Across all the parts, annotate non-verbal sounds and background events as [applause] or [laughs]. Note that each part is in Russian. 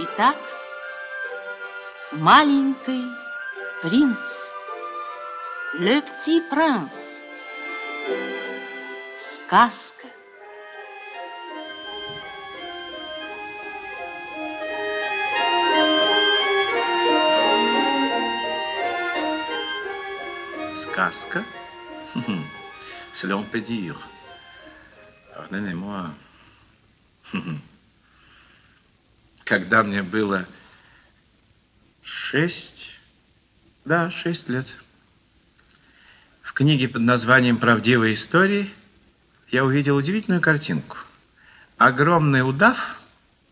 Итак, маленький принц, Le Petit Prince, сказка. Сказка? Cela on peut dire. Pardonnez-moi. [laughs] Когда мне было шесть, да, шесть лет, в книге под названием «Правдивые истории» я увидел удивительную картинку. Огромный удав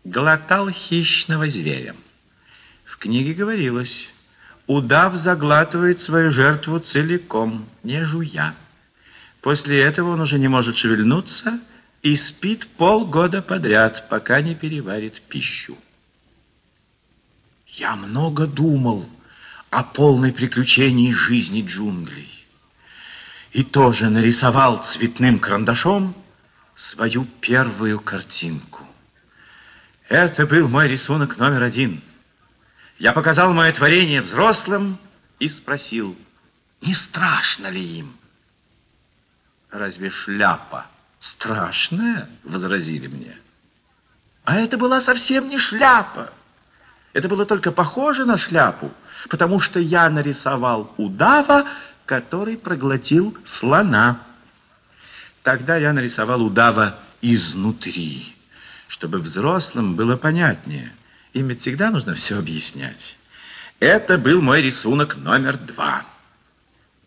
глотал хищного зверя. В книге говорилось, удав заглатывает свою жертву целиком, не жуя. После этого он уже не может шевельнуться и спит полгода подряд, пока не переварит пищу. Я много думал о полной приключении жизни джунглей. И тоже нарисовал цветным карандашом свою первую картинку. Это был мой рисунок номер один. Я показал мое творение взрослым и спросил, не страшно ли им? Разве шляпа страшная? Возразили мне. А это была совсем не шляпа. Это было только похоже на шляпу, потому что я нарисовал удава, который проглотил слона. Тогда я нарисовал удава изнутри, чтобы взрослым было понятнее. Им всегда нужно все объяснять. Это был мой рисунок номер два.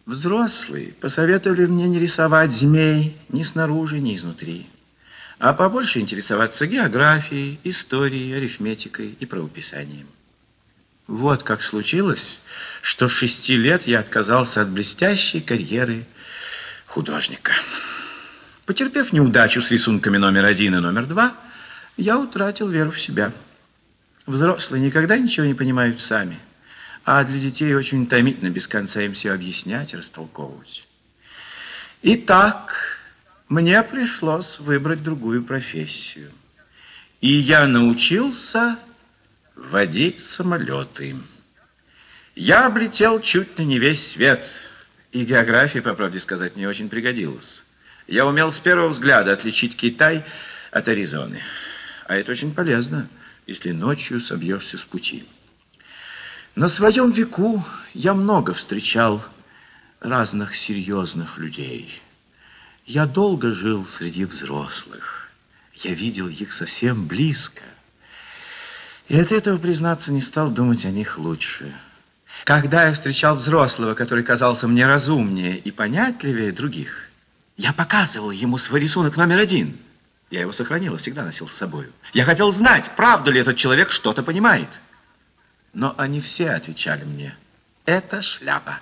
Взрослые посоветовали мне не рисовать змей ни снаружи, ни изнутри а побольше интересоваться географией, историей, арифметикой и правописанием. Вот как случилось, что в шести лет я отказался от блестящей карьеры художника. Потерпев неудачу с рисунками номер один и номер два, я утратил веру в себя. Взрослые никогда ничего не понимают сами, а для детей очень утомительно без конца им все объяснять растолковывать. Итак, мне пришлось выбрать другую профессию. И я научился водить самолеты. Я облетел чуть ли не весь свет. И география, по правде сказать, мне очень пригодилась. Я умел с первого взгляда отличить Китай от Аризоны. А это очень полезно, если ночью собьешься с пути. На своем веку я много встречал разных серьезных людей – я долго жил среди взрослых. Я видел их совсем близко. И от этого, признаться, не стал думать о них лучше. Когда я встречал взрослого, который казался мне разумнее и понятливее других, я показывал ему свой рисунок номер один. Я его сохранил и всегда носил с собой. Я хотел знать, правда ли этот человек что-то понимает. Но они все отвечали мне, это шляпа.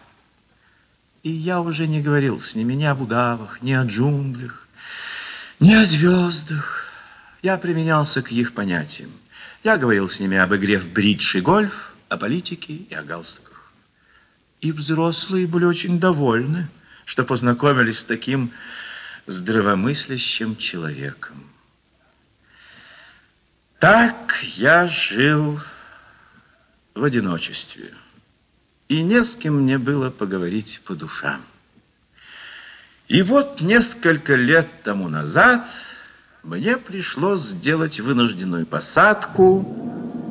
И я уже не говорил с ними ни об удавах, ни о джунглях, ни о звездах. Я применялся к их понятиям. Я говорил с ними об игре в бридж и гольф, о политике и о галстуках. И взрослые были очень довольны, что познакомились с таким здравомыслящим человеком. Так я жил в одиночестве и не с кем мне было поговорить по душам. И вот несколько лет тому назад мне пришлось сделать вынужденную посадку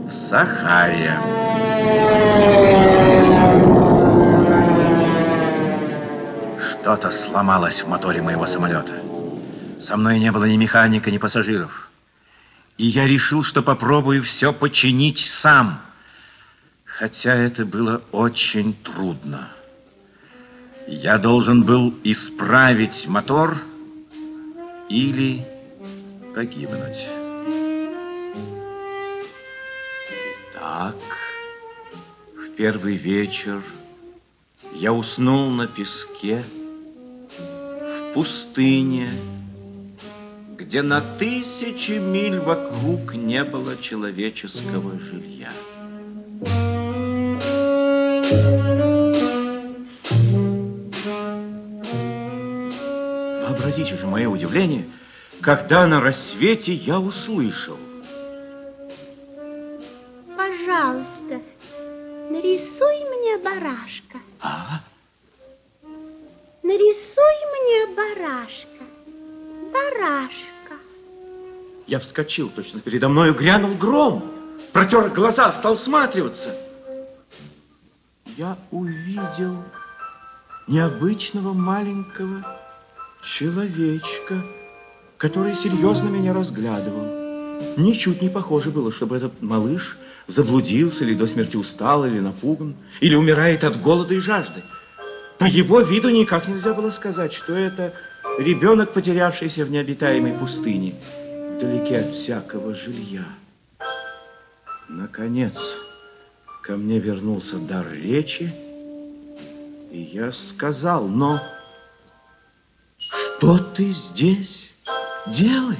в Сахаре. Что-то сломалось в моторе моего самолета. Со мной не было ни механика, ни пассажиров. И я решил, что попробую все починить сам – хотя это было очень трудно. Я должен был исправить мотор или погибнуть. Так, в первый вечер я уснул на песке в пустыне, где на тысячи миль вокруг не было человеческого жилья. Изобразить уже мое удивление, когда на рассвете я услышал. Пожалуйста, нарисуй мне барашка. А? Нарисуй мне барашка. Барашка. Я вскочил, точно передо мною грянул гром. Протер глаза, стал всматриваться. Я увидел необычного маленького человечка, который серьезно меня разглядывал. Ничуть не похоже было, чтобы этот малыш заблудился или до смерти устал, или напуган, или умирает от голода и жажды. По его виду никак нельзя было сказать, что это ребенок, потерявшийся в необитаемой пустыне, вдалеке от всякого жилья. Наконец, ко мне вернулся дар речи, и я сказал, но что ты здесь делаешь?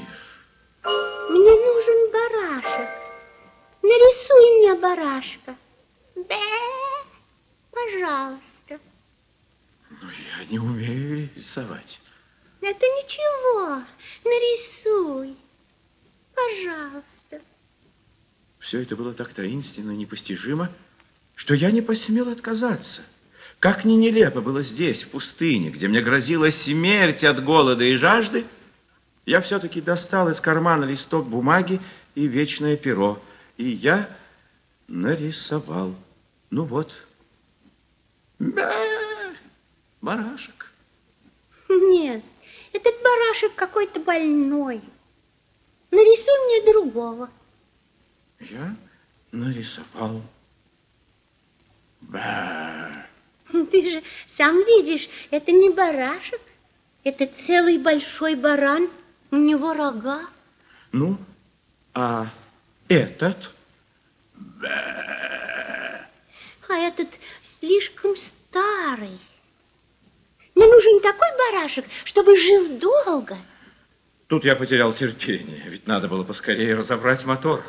Мне нужен барашек. Нарисуй мне барашка. Бе, пожалуйста. Ну, я не умею рисовать. Это ничего. Нарисуй. Пожалуйста. Все это было так таинственно и непостижимо, что я не посмел отказаться. Как ни нелепо было здесь, в пустыне, где мне грозила смерть от голода и жажды, я все-таки достал из кармана листок бумаги и вечное перо, и я нарисовал. Ну вот. Бе, барашек. Нет, этот барашек какой-то больной. Нарисуй мне другого. Я нарисовал. Бе. Ты же сам видишь, это не барашек. Это целый большой баран. У него рога. Ну, а этот? А этот слишком старый. Мне нужен такой барашек, чтобы жил долго. Тут я потерял терпение, ведь надо было поскорее разобрать мотор.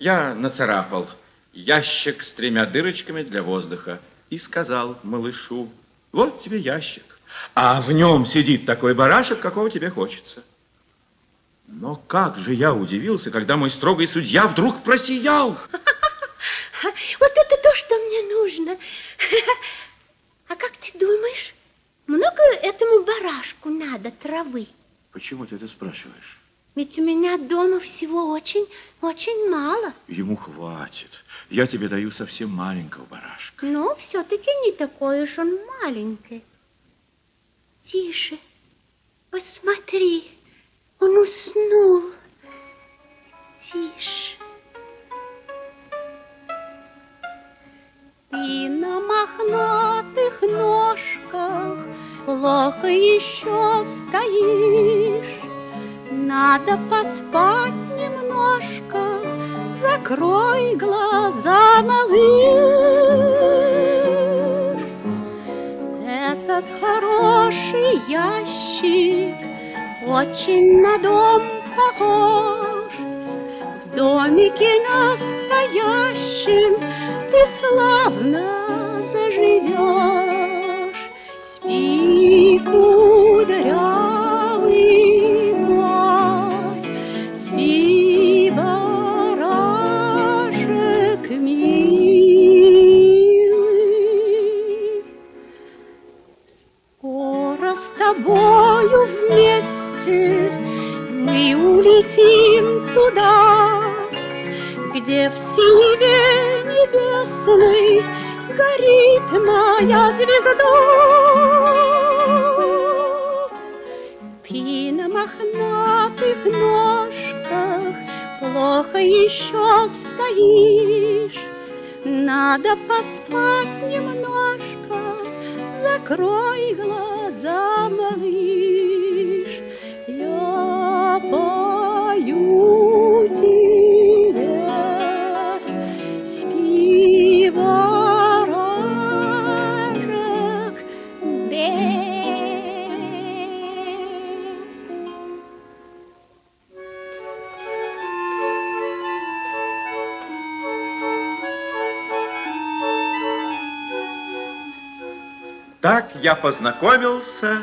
Я нацарапал ящик с тремя дырочками для воздуха и сказал малышу, вот тебе ящик, а в нем сидит такой барашек, какого тебе хочется. Но как же я удивился, когда мой строгий судья вдруг просиял. [laughs] Вот это то, что мне нужно. [laughs] А как ты думаешь, много этому барашку надо травы? Почему ты это спрашиваешь? Ведь у меня дома всего очень, очень мало. Ему хватит. Я тебе даю совсем маленького барашка. Но все-таки не такой уж он маленький. Тише, посмотри, он уснул. Тише. Ты на мохнатых ножках плохо еще стоишь. Надо поспать немножко, закрой глаза, малыш. Этот хороший ящик очень на дом похож. В домике настоящем ты славно заживешь. Спи, кудрявый моя звезда. Ты на мохнатых ножках плохо еще стоишь. Надо поспать немножко, закрой глаза, малыш. Я познакомился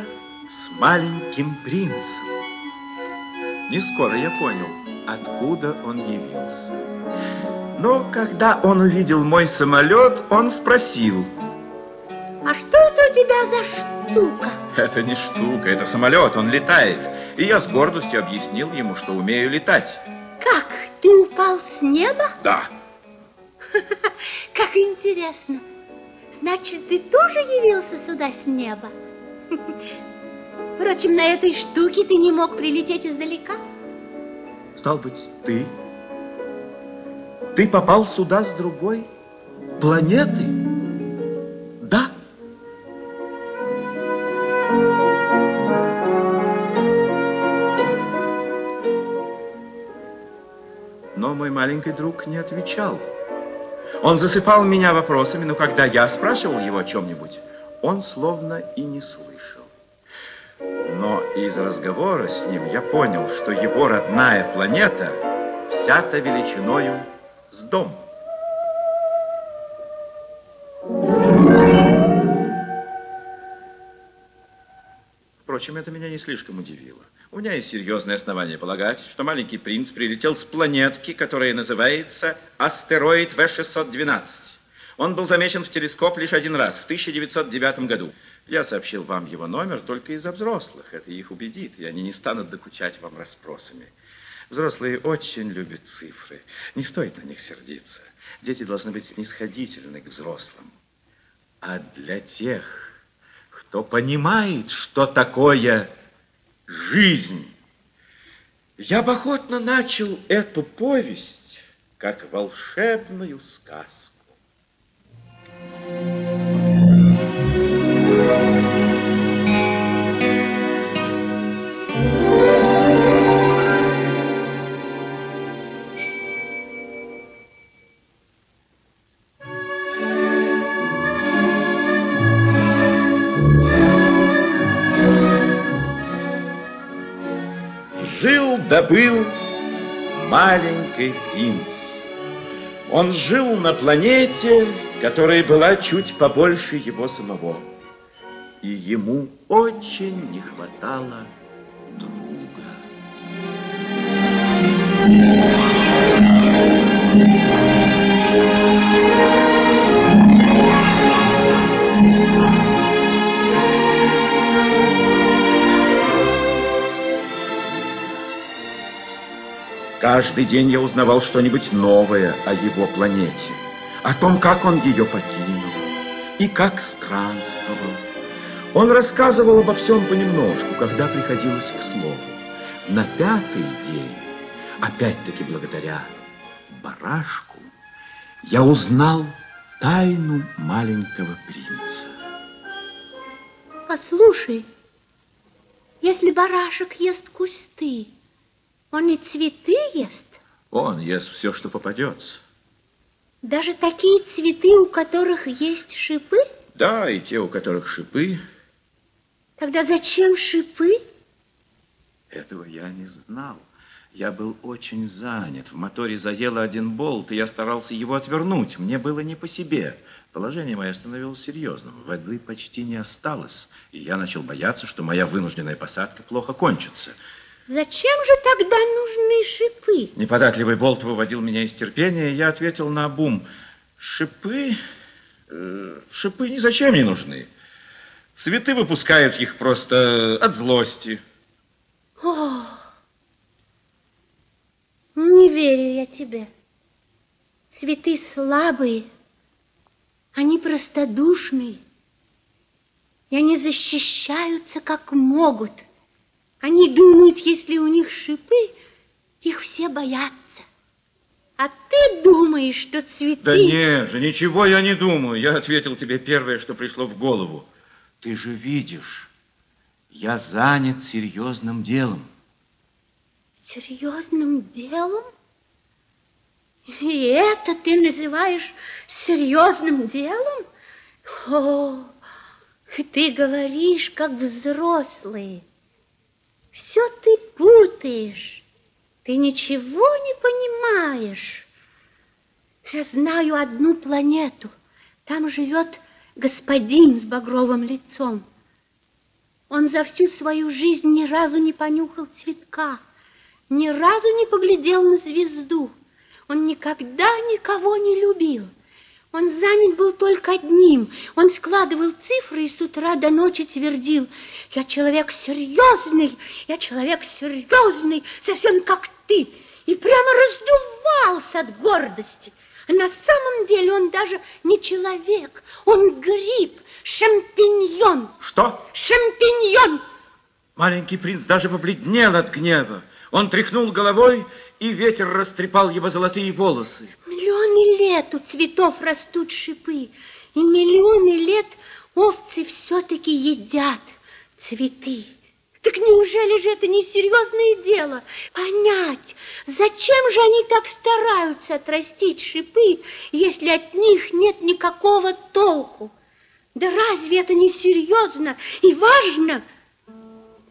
с маленьким принцем. Не скоро я понял, откуда он явился. Но когда он увидел мой самолет, он спросил. А что это у тебя за штука? Это не штука, это самолет, он летает. И я с гордостью объяснил ему, что умею летать. Как? Ты упал с неба? Да. [laughs] Как интересно. Значит, ты тоже явился сюда с неба? Впрочем, на этой штуке ты не мог прилететь издалека. Стал быть, ты? Ты попал сюда с другой планеты? Да. Но мой маленький друг не отвечал. Он засыпал меня вопросами, но когда я спрашивал его о чем-нибудь, он словно и не слышал. Но из разговора с ним я понял, что его родная планета взята величиною с дом. Впрочем, это меня не слишком удивило. У меня есть серьезное основание полагать, что маленький принц прилетел с планетки, которая называется астероид В-612. Он был замечен в телескоп лишь один раз, в 1909 году. Я сообщил вам его номер только из-за взрослых. Это их убедит, и они не станут докучать вам расспросами. Взрослые очень любят цифры. Не стоит на них сердиться. Дети должны быть снисходительны к взрослым. А для тех, кто понимает, что такое жизнь, я бы охотно начал эту повесть как волшебную сказку. да был маленький принц. Он жил на планете, которая была чуть побольше его самого. И ему очень не хватало друга. Каждый день я узнавал что-нибудь новое о его планете, о том, как он ее покинул и как странствовал. Он рассказывал обо всем понемножку, когда приходилось к слову. На пятый день, опять-таки благодаря барашку, я узнал тайну маленького принца. Послушай, если барашек ест кусты, он и цветы ест? Он ест все, что попадется. Даже такие цветы, у которых есть шипы? Да, и те, у которых шипы. Тогда зачем шипы? Этого я не знал. Я был очень занят. В моторе заело один болт, и я старался его отвернуть. Мне было не по себе. Положение мое становилось серьезным. Воды почти не осталось, и я начал бояться, что моя вынужденная посадка плохо кончится. Зачем же тогда нужны шипы? Неподатливый болт выводил меня из терпения, и я ответил на бум. Шипы... Э, шипы ни зачем не нужны. Цветы выпускают их просто от злости. О, не верю я тебе. Цветы слабые, они простодушные, и они защищаются как могут. Они думают, если у них шипы, их все боятся. А ты думаешь, что цветы... Да нет же, ничего я не думаю. Я ответил тебе первое, что пришло в голову. Ты же видишь, я занят серьезным делом. Серьезным делом? И это ты называешь серьезным делом? О, ты говоришь, как взрослый. Все ты путаешь. Ты ничего не понимаешь. Я знаю одну планету. Там живет господин с багровым лицом. Он за всю свою жизнь ни разу не понюхал цветка, ни разу не поглядел на звезду. Он никогда никого не любил. Он занят был только одним. Он складывал цифры и с утра до ночи твердил. Я человек серьезный, я человек серьезный, совсем как ты. И прямо раздувался от гордости. А на самом деле он даже не человек, он гриб, шампиньон. Что? Шампиньон. Маленький принц даже побледнел от гнева. Он тряхнул головой, и ветер растрепал его золотые волосы. Миллионы лет у цветов растут шипы, и миллионы лет овцы все-таки едят цветы. Так неужели же это не серьезное дело? Понять, зачем же они так стараются отрастить шипы, если от них нет никакого толку? Да разве это не серьезно и важно?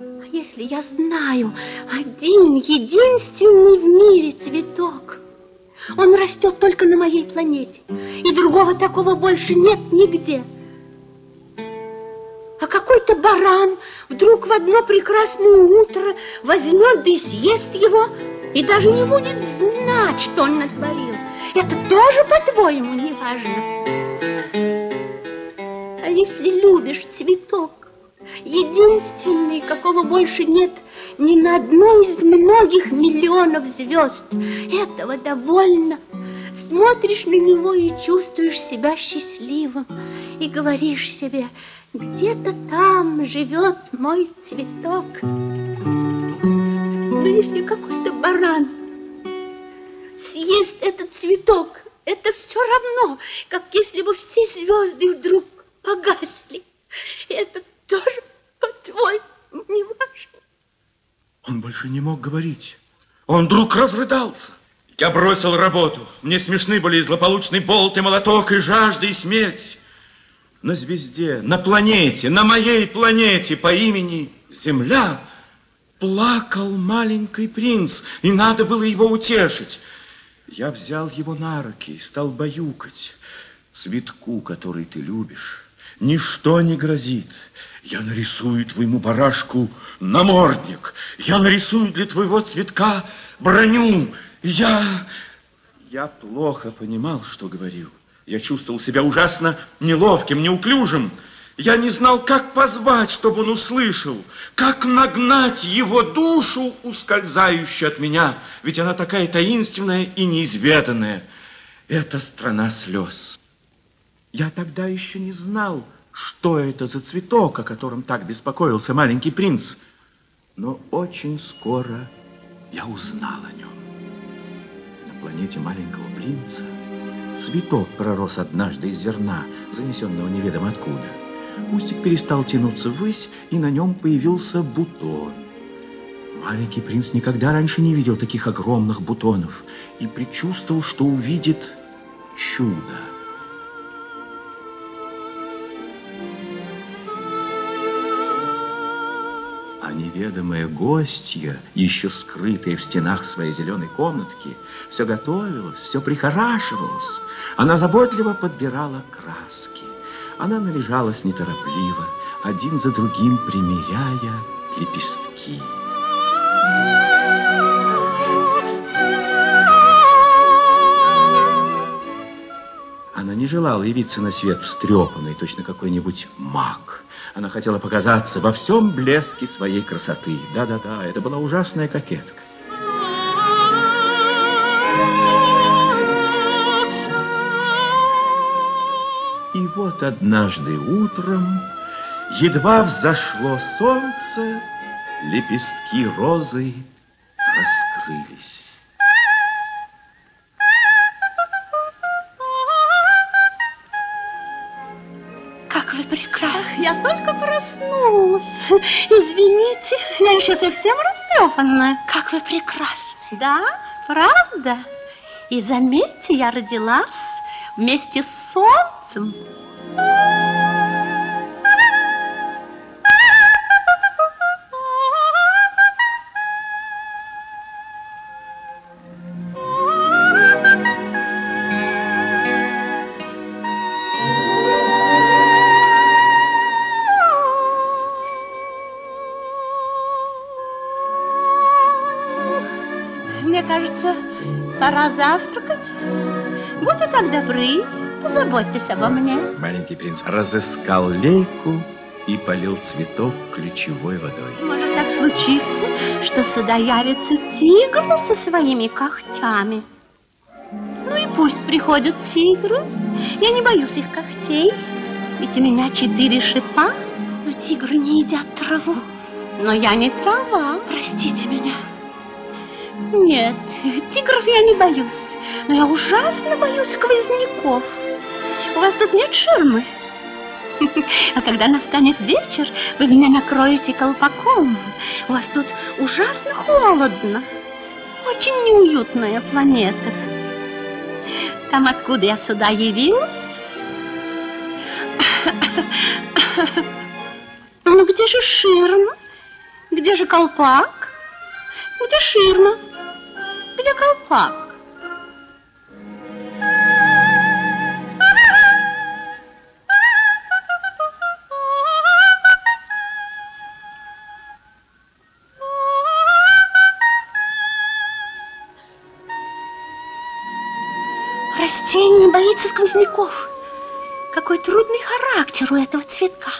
А если я знаю один единственный в мире цветок, он растет только на моей планете, и другого такого больше нет нигде. А какой-то баран вдруг в одно прекрасное утро возьмет да и съест его, и даже не будет знать, что он натворил. Это тоже, по-твоему, не важно? А если любишь цветок, единственный, какого больше нет ни на одной из многих миллионов звезд, этого довольно. Смотришь на него и чувствуешь себя счастливым, и говоришь себе, где-то там живет мой цветок. Но если какой-то баран съест этот цветок, это все равно, как если бы все звезды вдруг погасли. Это тоже, по-твоему, не важно. Он больше не мог говорить. Он вдруг разрыдался. Я бросил работу. Мне смешны были и злополучный болт, и молоток, и жажда, и смерть. На звезде, на планете, на моей планете по имени Земля плакал маленький принц, и надо было его утешить. Я взял его на руки и стал баюкать. Цветку, который ты любишь, ничто не грозит. Я нарисую твоему барашку намордник. Я нарисую для твоего цветка броню. Я... Я плохо понимал, что говорил. Я чувствовал себя ужасно неловким, неуклюжим. Я не знал, как позвать, чтобы он услышал, как нагнать его душу, ускользающую от меня, ведь она такая таинственная и неизведанная. Это страна слез. Я тогда еще не знал, что это за цветок, о котором так беспокоился маленький принц. Но очень скоро я узнал о нем. На планете маленького принца цветок пророс однажды из зерна, занесенного неведомо откуда. Устик перестал тянуться ввысь, и на нем появился бутон. Маленький принц никогда раньше не видел таких огромных бутонов и предчувствовал, что увидит чудо. Неведомая гостья, еще скрытая в стенах своей зеленой комнатки, все готовилась, все прихорашивалась. Она заботливо подбирала краски. Она наряжалась неторопливо, один за другим примеряя лепестки. Она не желала явиться на свет встрепанной, точно какой-нибудь маг. Она хотела показаться во всем блеске своей красоты. Да-да-да, это была ужасная кокетка. И вот однажды утром, едва взошло солнце, лепестки розы раскрылись. Я только проснулась. Извините, я еще совсем растрепанная. Как вы прекрасны. Да, правда? И заметьте, я родилась вместе с солнцем. Кажется, пора завтракать. Будьте так добры, позаботьтесь обо мне. Маленький принц разыскал лейку и полил цветок ключевой водой. Может так случиться, что сюда явится тигр со своими когтями. Ну и пусть приходят тигры. Я не боюсь их когтей, ведь у меня четыре шипа. Но тигры не едят траву. Но я не трава. Простите меня. Нет, тигров я не боюсь, но я ужасно боюсь сквозняков. У вас тут нет ширмы? А когда настанет вечер, вы меня накроете колпаком. У вас тут ужасно холодно. Очень неуютная планета. Там, откуда я сюда явилась. Ну, где же ширма? Где же колпак? Где ширма? Где колпак? Растение боится сквозняков. Какой трудный характер у этого цветка.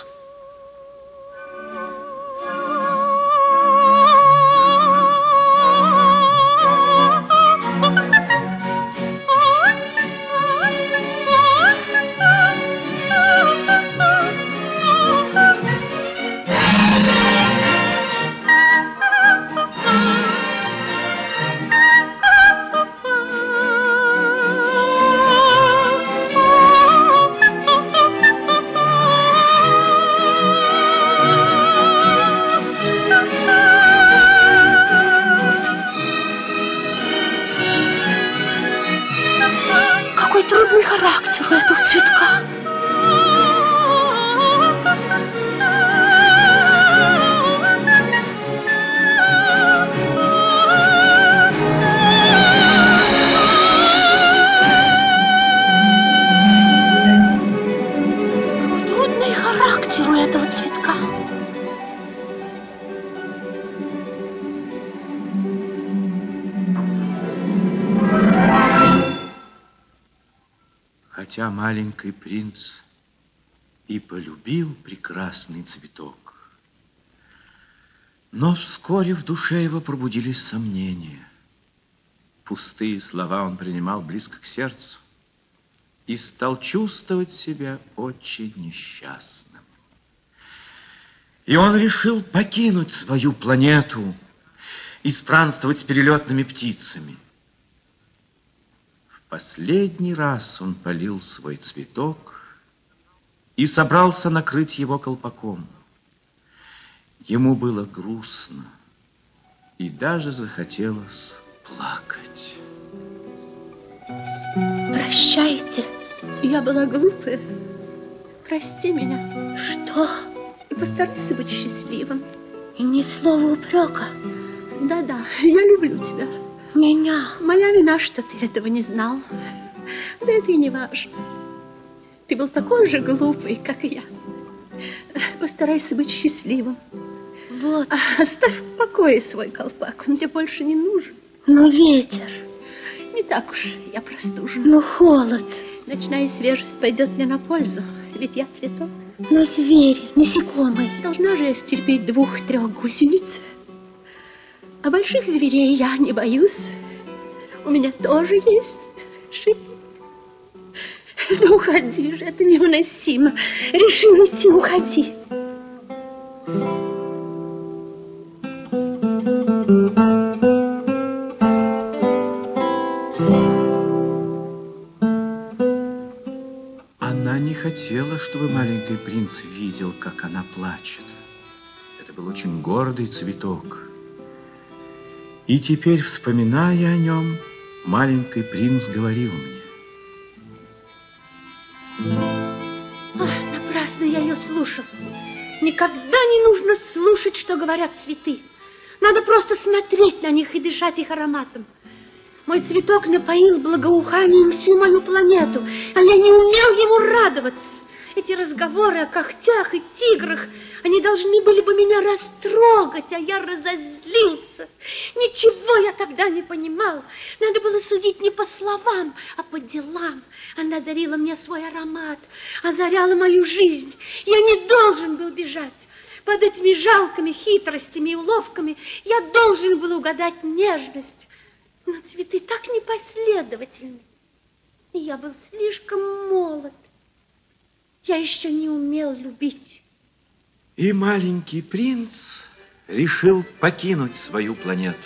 Трудный характер у этого цветка. Хотя маленький принц и полюбил прекрасный цветок, но вскоре в душе его пробудились сомнения. Пустые слова он принимал близко к сердцу и стал чувствовать себя очень несчастным. И он решил покинуть свою планету и странствовать с перелетными птицами. Последний раз он полил свой цветок и собрался накрыть его колпаком. Ему было грустно и даже захотелось плакать. Прощайте. Я была глупая. Прости меня Что? и постарайся быть счастливым. И ни слова упрека. Да-да, я люблю тебя. Меня. Моя вина, что ты этого не знал. Да это и не важно. Ты был такой же глупый, как и я. Постарайся быть счастливым. Вот. А, Оставь в покое свой колпак, он тебе больше не нужен. Но ветер. Не так уж я простужена. Но холод. Ночная свежесть пойдет мне на пользу, ведь я цветок. Но звери, насекомые. Должна же я стерпеть двух-трех гусениц. А больших зверей я не боюсь. У меня тоже есть шип. Ну, уходи же, это невыносимо. Решил идти, уходи. Она не хотела, чтобы маленький принц видел, как она плачет. Это был очень гордый цветок. И теперь, вспоминая о нем, маленький принц говорил мне. Ах, напрасно я ее слушал. Никогда не нужно слушать, что говорят цветы. Надо просто смотреть на них и дышать их ароматом. Мой цветок напоил благоуханием всю мою планету, а я не умел ему радоваться. Эти разговоры о когтях и тиграх, Они должны были бы меня растрогать, а я разозлился. Ничего я тогда не понимал. Надо было судить не по словам, а по делам. Она дарила мне свой аромат, озаряла мою жизнь. Я не должен был бежать. Под этими жалкими хитростями и уловками я должен был угадать нежность. Но цветы так непоследовательны. И я был слишком молод. Я еще не умел любить. И маленький принц решил покинуть свою планету.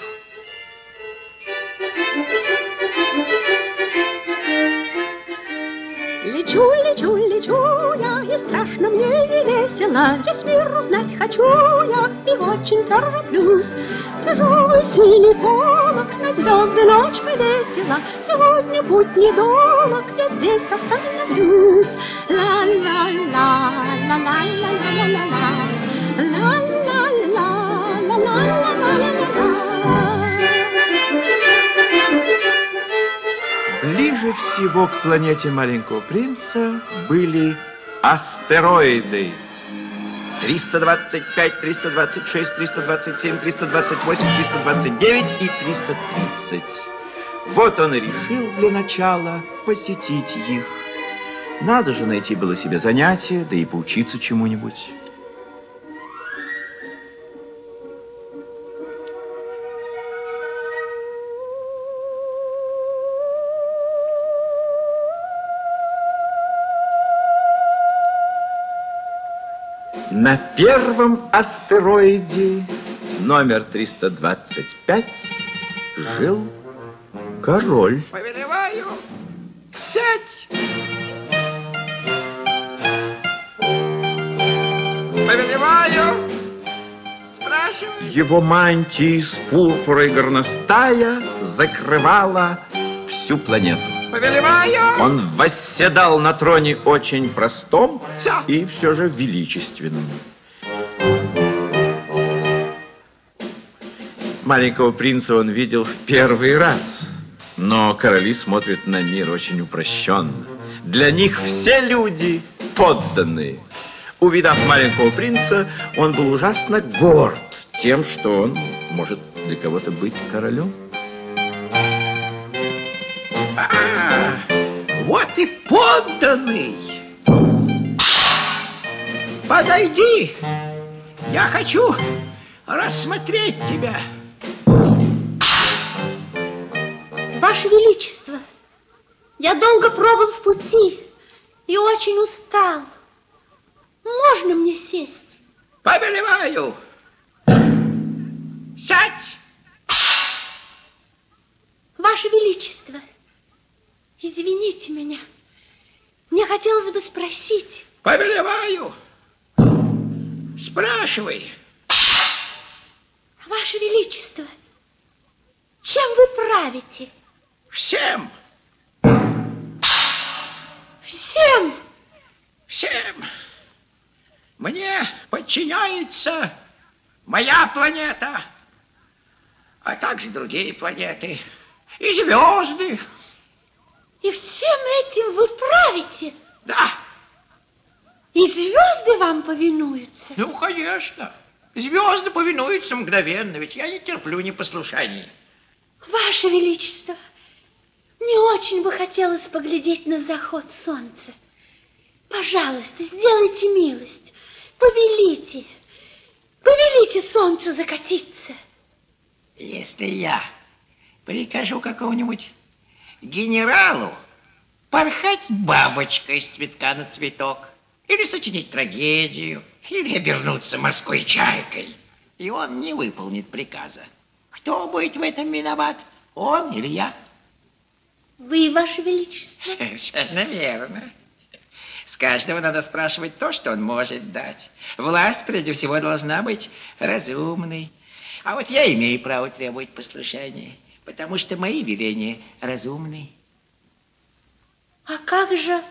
Лечу, лечу, лечу весело. Весь мир узнать хочу я, и очень тороплюсь. Тяжелый синий полок на звезды ночь повесила. Сегодня путь недолог, я здесь остановлюсь. Ла-ла-ла, ла-ла-ла-ла-ла-ла. Ближе всего к планете маленького принца были астероиды. 325, 326, 327, 328, 329 и 330. Вот он и решил для начала посетить их. Надо же найти было себе занятие, да и поучиться чему-нибудь. На первом астероиде номер 325 жил король. Повелеваю, сядь! Повелеваю, спрашивай. Его мантия из пурпура и горностая закрывала всю планету. Повелеваю. Он восседал на троне очень простом Всё. и все же величественном. Маленького принца он видел в первый раз, но короли смотрят на мир очень упрощенно. Для них все люди подданные. Увидав маленького принца, он был ужасно горд тем, что он может для кого-то быть королем. А, вот и подданный. Подойди. Я хочу рассмотреть тебя. Ваше Величество, я долго пробыл в пути и очень устал. Можно мне сесть? Повелеваю. Сядь. Ваше Величество, извините меня. Мне хотелось бы спросить, Повелеваю. Спрашивай. Ваше Величество, чем вы правите? Всем. Всем! Всем. Мне подчиняется моя планета, а также другие планеты и звезды. И всем этим вы правите? Да, И звезды вам повинуются? ну, конечно. Звезды повинуются мгновенно, ведь я не терплю непослушаний. Ваше Величество, мне очень бы хотелось поглядеть на заход солнца. Пожалуйста, сделайте милость, повелите, повелите солнцу закатиться. Если я прикажу какому-нибудь генералу порхать бабочкой с цветка на цветок, или сочинить трагедию, или обернуться морской чайкой, и он не выполнит приказа, кто будет в этом виноват, он или я? Вы, Ваше Величество, Совершенно верно. С каждого надо спрашивать то, что он может дать. Власть, прежде всего, должна быть разумной. А вот я имею право требовать послушания, потому что мои веления разумны. а как же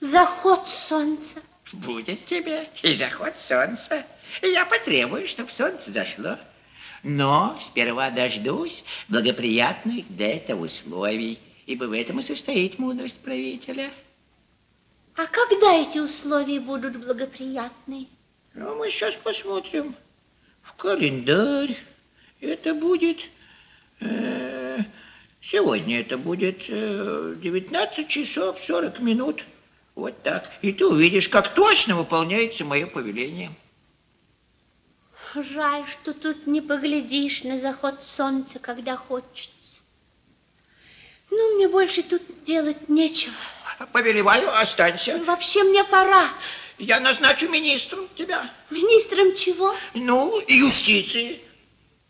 заход солнца? Будет тебе и заход солнца. Я потребую, чтобы солнце зашло. Но сперва дождусь благоприятных для этого условий, ибо в этом и состоит мудрость правителя. А когда эти условия будут благоприятны? Ну, мы сейчас посмотрим в календарь. Это будет... э, сегодня это будет э, 19 часов 40 минут. Вот так. И ты увидишь, как точно выполняется мое повеление. Жаль, что тут не поглядишь на заход солнца, когда хочется. Ну, мне больше тут делать нечего. Повелеваю, останься. Вообще мне пора. Я назначу министром тебя. Министром чего? Ну, юстиции.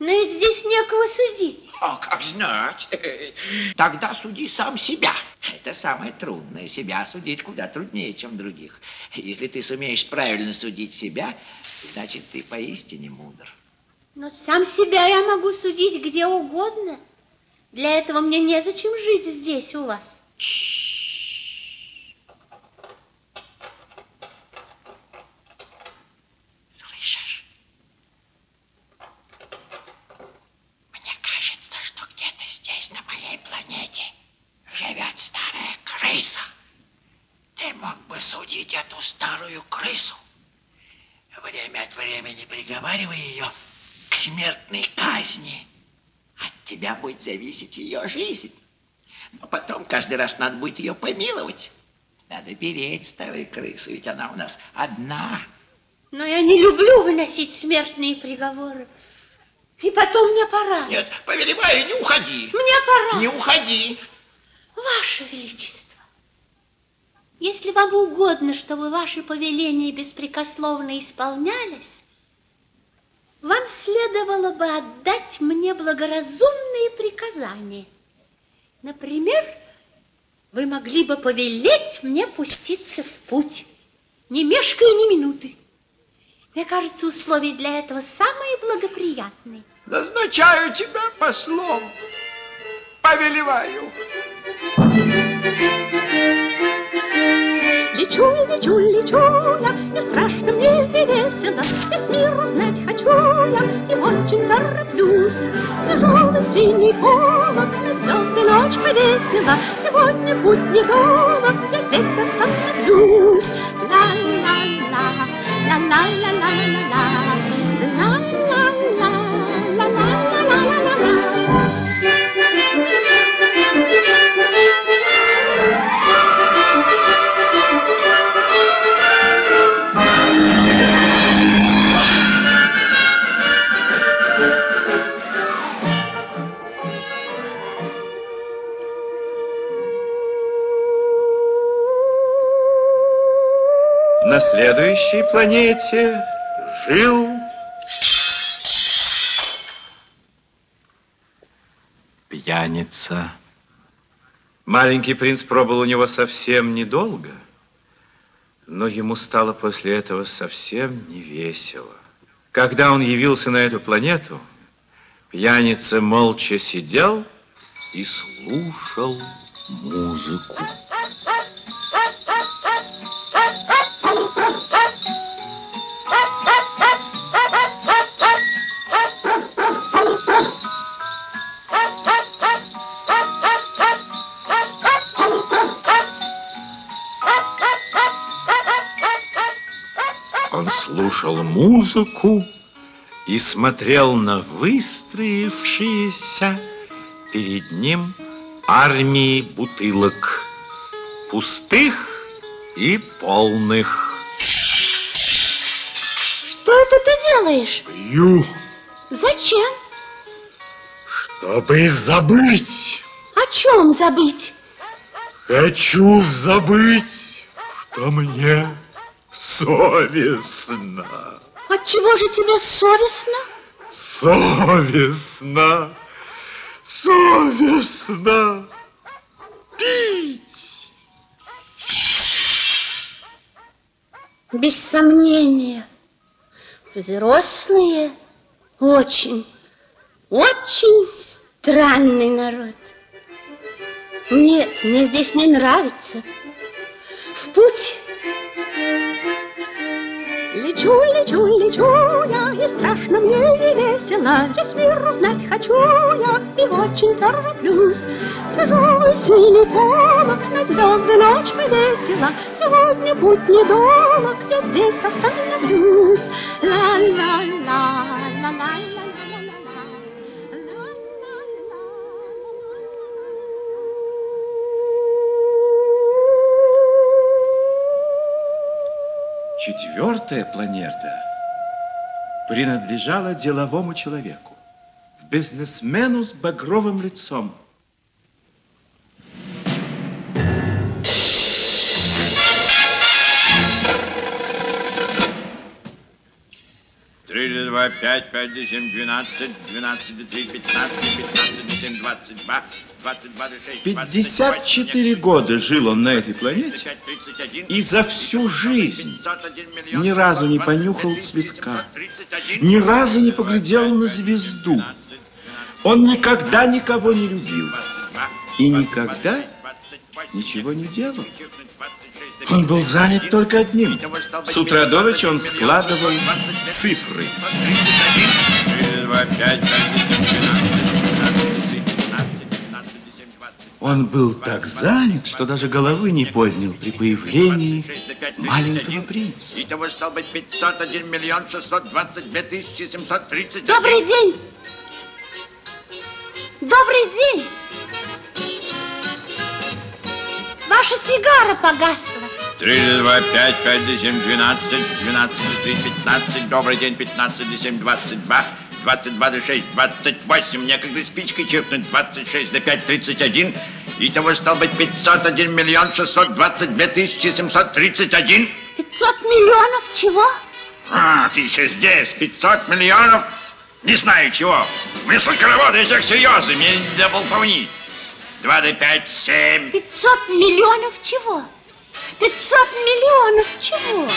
Но ведь здесь некого судить. А как знать? [laughs] Тогда суди сам себя. Это самое трудное. Себя судить куда труднее, чем других. Если ты сумеешь правильно судить себя, значит, ты поистине мудр. Но сам себя я могу судить где угодно. Для этого мне незачем жить здесь у вас. Слышишь? Мне кажется, что где-то здесь, на моей планете, живет старая крыса. Ты мог судить эту старую крысу. Время от времени приговаривая ее к смертной казни. От тебя будет зависеть ее жизнь. Но потом каждый раз надо будет ее помиловать. Надо беречь старую крысу, ведь она у нас одна. Но я не люблю выносить смертные приговоры. И потом мне пора. Нет, повелеваю, не уходи. Мне пора. Не уходи. Ваше Величество, если вам угодно, чтобы ваши повеления беспрекословно исполнялись, вам следовало бы отдать мне благоразумные приказания. Например, вы могли бы повелеть мне пуститься в путь, не мешкая ни минуты. Мне кажется, условия для этого самые благоприятные. Назначаю тебя послом. Повелеваю. Лечу, лечу, лечу я, не страшно мне и весело, Весь мир узнать хочу я и очень тороплюсь. Тяжелый синий полог на звезды ночь повесила, Сегодня путь недолог, я здесь остановлюсь. Ла-ла-ла, ла-ла-ла-ла-ла-ла, На следующей планете жил пьяница. Маленький принц пробыл у него совсем недолго, но ему стало после этого совсем не весело. Когда он явился на эту планету, пьяница молча сидел и слушал музыку. Слушал музыку и смотрел на выстроившиеся перед ним армии бутылок, пустых и полных. Что это ты делаешь? Пью, Зачем? чтобы забыть. О чем забыть? Хочу забыть, что мне совестно. От чего же тебе совестно? Совестно. Совестно. Пить. Без сомнения. Взрослые очень, очень странный народ. Нет, мне здесь не нравится. В путь. Лечу, лечу, лечу я, и страшно мне и весело, Весь мир узнать хочу я, и очень тороплюсь. Тяжелый синий полог на звезды ночь повесила, сегодня путь недолг, я здесь остановлюсь. Четвертая планета принадлежала деловому человеку, бизнесмену с багровым лицом. Три, два, пять, пять, семь, двенадцать, двенадцать, три, пятнадцать, пятнадцать, семь, двадцать два, 54 года жил он на этой планете и за всю жизнь ни разу не понюхал цветка, ни разу не поглядел на звезду. Он никогда никого не любил и никогда ничего не делал. Он был занят только одним. С утра до ночи он складывал цифры. Он был так занят, что даже головы не поднял при появлении маленького принца. Итого стал быть 501 миллион 622 тысячи 730. Добрый день! Добрый день! Ваша сигара погасла. 3, 2, 5, 5, 7, 12, 12, 3, 15, добрый день, 15, 7, 22, 22 до 6, 28, некогда спичкой чиркнуть, 26 до 5, 31, итого стал быть 501 миллион 622 тысячи 731. 500 миллионов чего? А, ты еще здесь, 500 миллионов? Не знаю чего. Столько работы, я человек серьезный, мне не болтовни. 2 до 5, 7. 500 миллионов чего? 500 миллионов чего?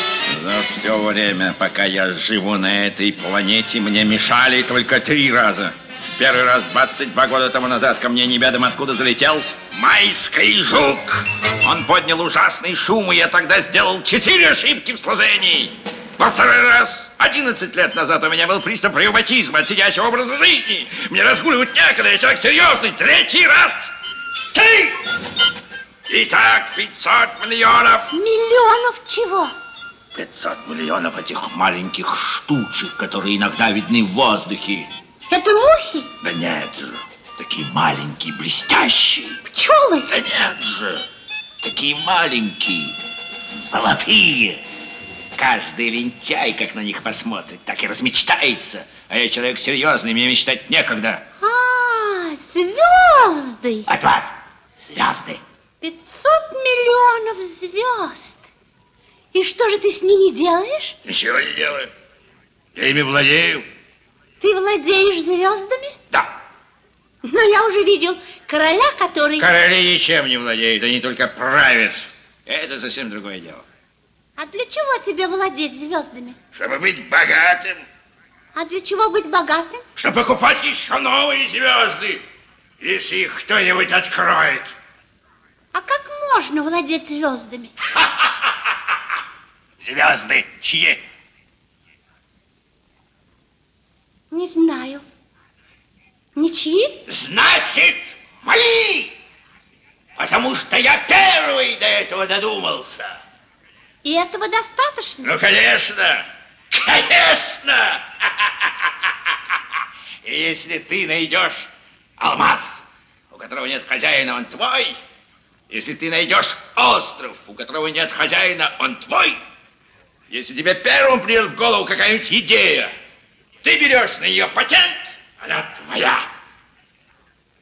За все время, пока я живу на этой планете, мне мешали только три раза. Первый раз 22 года тому назад ко мне неведомо откуда залетел майский жук. Он поднял ужасный шум, и я тогда сделал четыре ошибки в сложении. Во второй раз, 11 лет назад, у меня был приступ ревматизма от сидящего образа жизни. Мне разгуливать некогда, я человек серьезный. Третий раз. Ты! Итак, 500 миллионов. Миллионов чего? 500 миллионов этих маленьких штучек, которые иногда видны в воздухе. Это мухи? Да нет же, такие маленькие, блестящие. Пчелы? Да нет же, такие маленькие, золотые. Каждый лентяй, как на них посмотрит, так и размечтается. А я человек серьезный, мне мечтать некогда. А, звезды. Вот-вот, звезды. 500 миллионов звезд. И что же ты с ними делаешь? Ничего не делаю. Я ими владею. Ты владеешь звездами? Да. Но я уже видел короля, который... Короли ничем не владеют, они только правят. Это совсем другое дело. А для чего тебе владеть звездами? Чтобы быть богатым, А для чего быть богатым? чтобы покупать еще новые звезды, если их кто-нибудь откроет. А как можно владеть звездами? [laughs] Звезды чьи? Не знаю. Ничьи? Значит, мои! Потому что я первый до этого додумался. И этого достаточно? Ну, конечно, конечно! [laughs] И если ты найдешь алмаз, у которого нет хозяина, он твой. Если ты найдешь остров, у которого нет хозяина, он твой. Если тебе первым придет в голову какая-нибудь идея, ты берешь на нее патент, она твоя.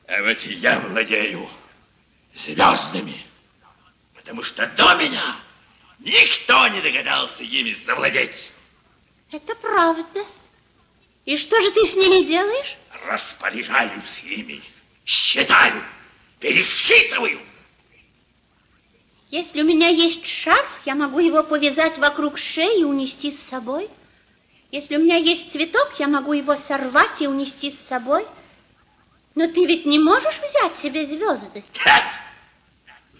А вот и я владею звездами, потому что до меня никто не догадался ими завладеть. Это правда. И что же ты с ними делаешь? Распоряжаюсь ими, считаю, пересчитываю. Если у меня есть шарф, я могу его повязать вокруг шеи и унести с собой. Если у меня есть цветок, я могу его сорвать и унести с собой. Но ты ведь не можешь взять себе звезды. Нет,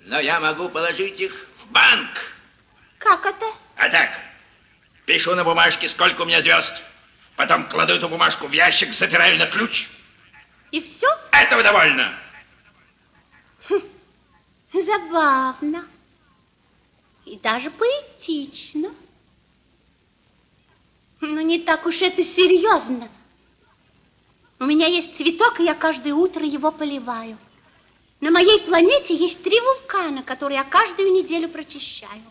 но я могу положить их в банк. Как это? А так, пишу на бумажке, сколько у меня звезд. Потом кладу эту бумажку в ящик, запираю на ключ. И все? Этого довольно. Забавно. И даже поэтично. Но не так уж это серьезно. У меня есть цветок, и я каждое утро его поливаю. На моей планете есть три вулкана, которые я каждую неделю прочищаю.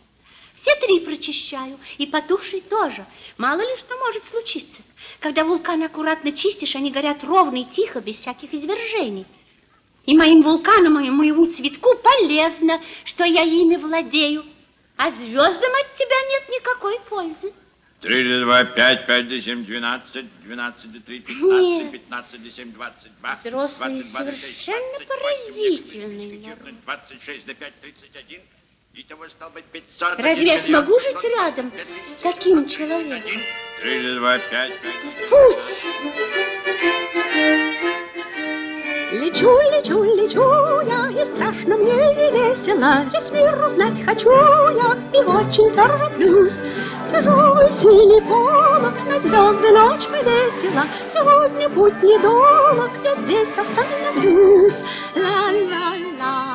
Все три прочищаю, и потухший тоже. Мало ли что может случиться. Когда вулканы аккуратно чистишь, они горят ровно и тихо, без всяких извержений. И моим вулканам, и моему цветку полезно, что я ими владею. А звездам от тебя нет никакой пользы. 3 до 2, 5, 5 до 7, 12, 12 до 3, 15, Нет. 15 до 7, 22, Взрослые 22 до 6, совершенно 28, поразительный 14, 26 до 5, 31. Итого стало быть 500. Разве я смогу жить рядом с таким человеком? 3 до 2, 5, 5. Путь! Лечу, лечу, лечу я, и страшно мне и весело, Весь мир узнать хочу я, и очень тороплюсь. Тяжелый синий полог, на звезды ночь повесила, Сегодня путь недолг, я здесь остановлюсь. Ла-ла-ла,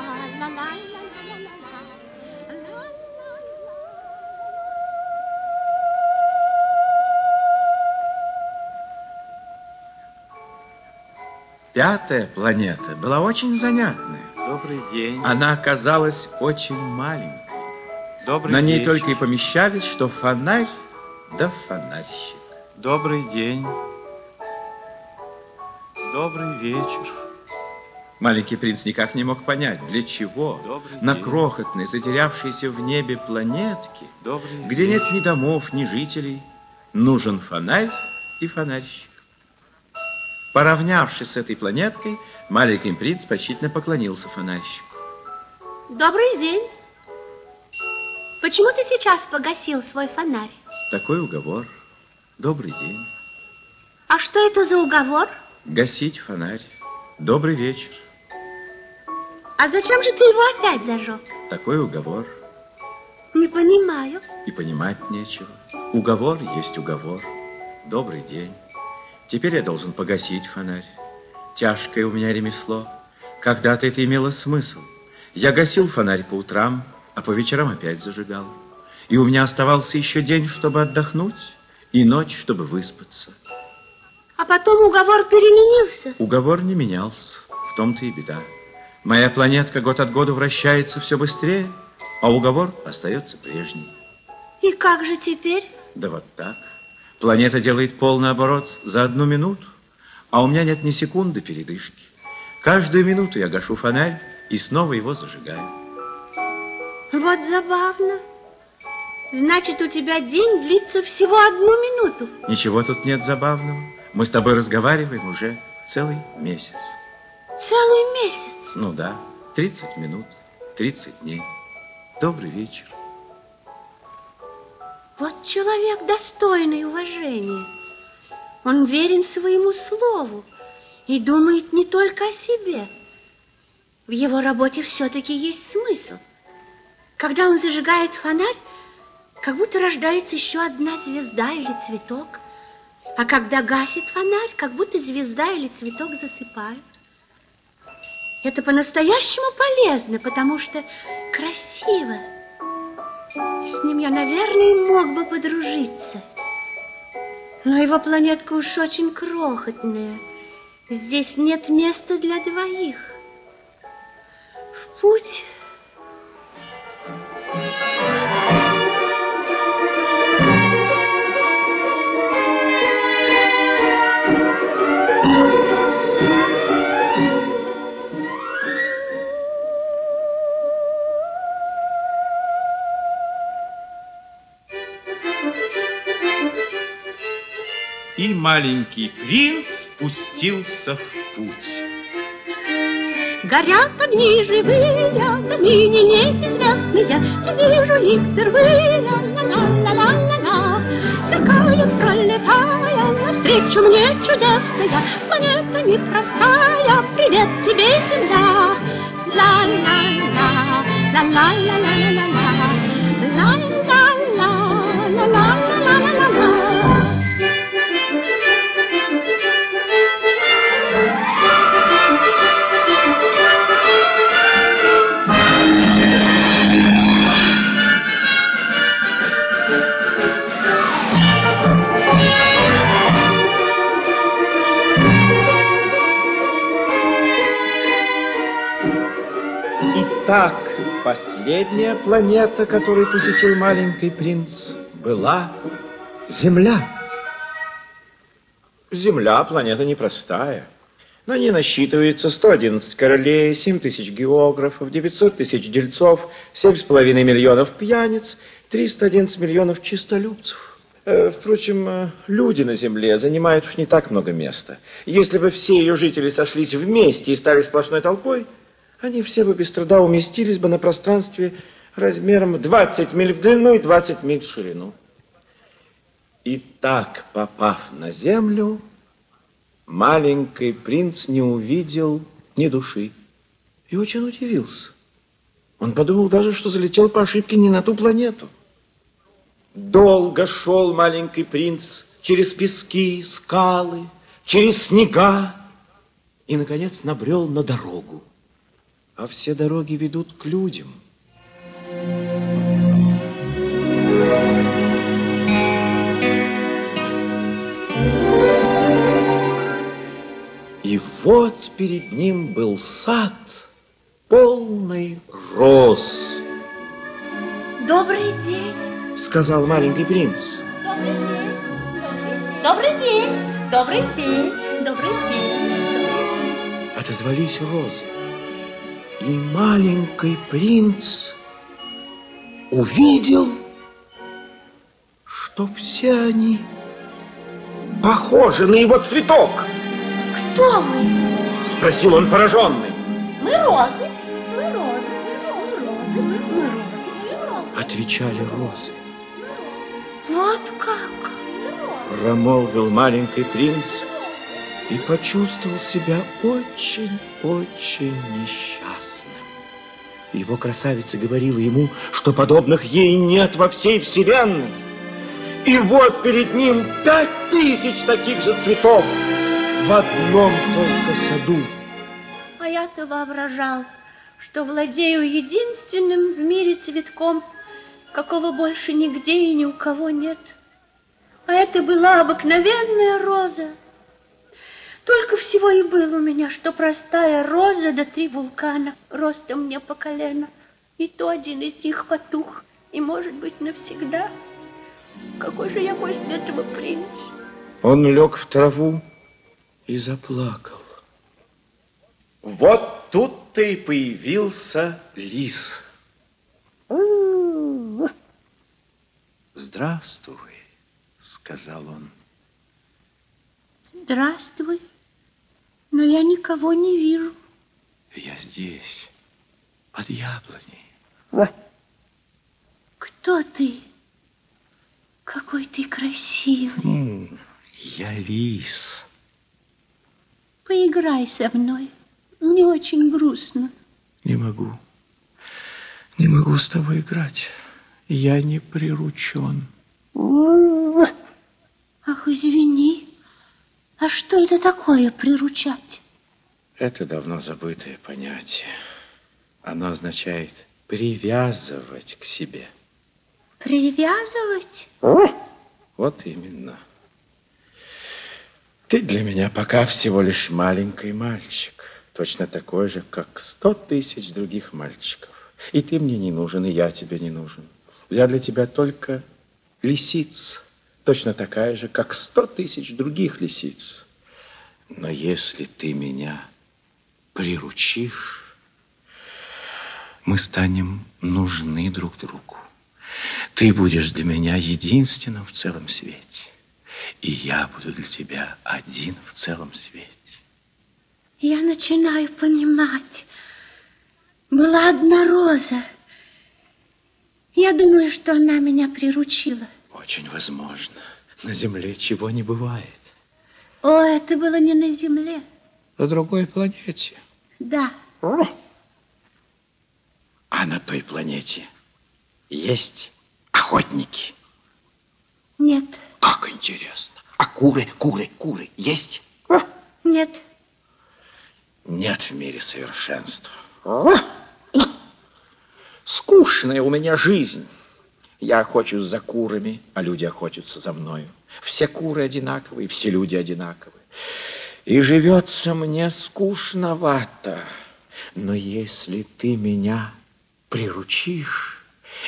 Пятая планета была очень занятная. Добрый день. Она оказалась очень маленькой. Добрый На ней вечер. только и помещались, что фонарь да фонарщик. Добрый день. Добрый вечер. Маленький принц никак не мог понять, для чего Добрый на день. крохотной, затерявшейся в небе планетке, Добрый где день. нет ни домов, ни жителей, нужен фонарь и фонарщик. Поравнявшись с этой планеткой, маленький принц почтительно поклонился фонарщику. Добрый день. Почему ты сейчас погасил свой фонарь? Такой уговор. Добрый день. А что это за уговор? Гасить фонарь. Добрый вечер. А зачем же ты его опять зажег? Такой уговор. Не понимаю. И понимать нечего. Уговор есть уговор. Добрый день. Теперь я должен погасить фонарь. Тяжкое у меня ремесло. Когда-то это имело смысл. Я гасил фонарь по утрам, а по вечерам опять зажигал. И у меня оставался еще день, чтобы отдохнуть, и ночь, чтобы выспаться. А потом уговор переменился. Уговор не менялся. В том-то и беда. Моя планетка год от года вращается все быстрее, а уговор остается прежний. И как же теперь? Да вот так. Планета делает полный оборот за одну минуту, а у меня нет ни секунды передышки. Каждую минуту я гашу фонарь и снова его зажигаю. Вот забавно. Значит, у тебя день длится всего одну минуту. Ничего тут нет забавного. Мы с тобой разговариваем уже целый месяц. Целый месяц. Ну да, 30 минут, 30 дней. Добрый вечер. Вот человек достойный уважения. Он верен своему слову и думает не только о себе. В его работе все-таки есть смысл. Когда он зажигает фонарь, как будто рождается еще одна звезда или цветок. А когда гасит фонарь, как будто звезда или цветок засыпают. Это по-настоящему полезно, потому что красиво. С ним я, наверное, мог бы подружиться. Но его планетка уж очень крохотная. Здесь нет места для двоих. В путь... И маленький принц пустился в путь. Горят огни живые, огни не неизвестные, Я вижу их впервые, ла-ла-ла-ла-ла-ла. Сверкают, пролетая, навстречу мне чудесная Планета непростая, привет тебе, Земля. Ла-ла-ла, Итак, последняя планета, которую посетил маленький принц, была Земля. Земля планета непростая. На ней насчитывается 111 королей, 7 тысяч географов, 900 тысяч дельцов, 7,5 миллионов пьяниц, 311 миллионов чистолюбцев. Э, Впрочем, э, люди на Земле занимают уж не так много места. Если бы все ее жители сошлись вместе и стали сплошной толпой, они все бы без труда уместились бы на пространстве размером 20 миль в длину и 20 миль в ширину. И так, попав на Землю, маленький принц не увидел ни души. И очень удивился. Он подумал даже, что залетел по ошибке не на ту планету. Долго шел маленький принц через пески, скалы, через снега и, наконец, набрел на дорогу. А все дороги ведут к людям. И вот перед ним был сад, полный роз, Добрый день. сказал маленький принц. Добрый день, добрый день, добрый день. Отозвались розы. И маленький принц увидел, что все они похожи на его цветок. Кто вы? Спросил он пораженный. Мы розы, мы розы, мы розы, мы розы, мы розы. Отвечали розы. Вот как? Промолвил маленький принц и почувствовал себя очень-очень несчастным. Его красавица говорила ему, что подобных ей нет во всей вселенной. И вот перед ним пять тысяч таких же цветов в одном только саду. А я-то воображал, что владею единственным в мире цветком, какого больше нигде и ни у кого нет. А это была обыкновенная роза. Только всего и было у меня, что простая роза да три вулкана, ростом мне по колено. И то один из них потух, и, может быть, навсегда. Какой же я после этого принц? Он лег в траву и заплакал. Вот тут-то и появился лис. Здравствуй, сказал он. Здравствуй, но я никого не вижу. Я здесь, под яблоней. Кто ты? Какой ты красивый. Я лис. Поиграй со мной. Мне очень грустно. Не могу. Не могу с тобой играть. Я не приручен. Ах, извини. А что это такое приручать? Это давно забытое понятие. Оно означает привязывать к себе. Привязывать? Вот именно. Ты для меня пока всего лишь маленький мальчик, точно такой же, как сто тысяч других мальчиков. И ты мне не нужен, и я тебе не нужен. Я для тебя только лисица, точно такая же, как сто тысяч других лисиц. Но если ты меня приручишь, мы станем нужны друг другу. Ты будешь для меня единственным в целом свете. И я буду для тебя один в целом свете. Я начинаю понимать. Была одна роза. Я думаю, что она меня приручила. Очень возможно. На земле чего не бывает. О, это было не на земле. На другой планете. Да, А на той планете есть охотники. нет, Как интересно. А куры, куры, куры есть? нет. Нет в мире совершенства. Скучная у меня жизнь. Я охочусь за курами, а люди охотятся за мною. Все куры одинаковые, все люди одинаковые. И живется мне скучновато. Но если ты меня приручишь,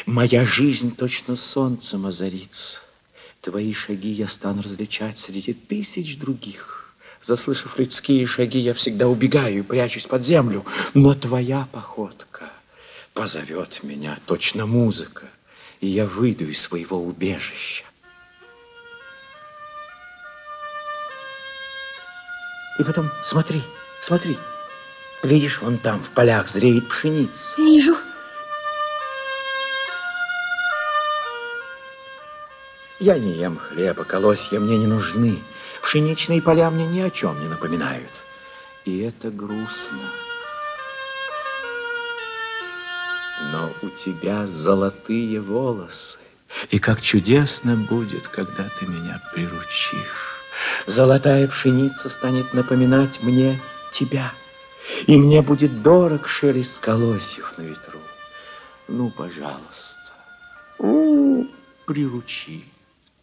моя жизнь точно солнцем озарится. Твои шаги я стану различать среди тысяч других. Заслышав людские шаги, я всегда убегаю и прячусь под землю. Но твоя походка позовет меня, точно музыка, и я выйду из своего убежища. И потом смотри, смотри. Видишь, вон там, в полях, зреет пшеница. Вижу. Я не ем хлеба, колосья мне не нужны. Пшеничные поля мне ни о чем не напоминают. И это грустно. Но у тебя золотые волосы. И как чудесно будет, когда ты меня приручишь. Золотая пшеница станет напоминать мне тебя. И мне будет дорог шелест колосьев на ветру. Ну, пожалуйста, приручи,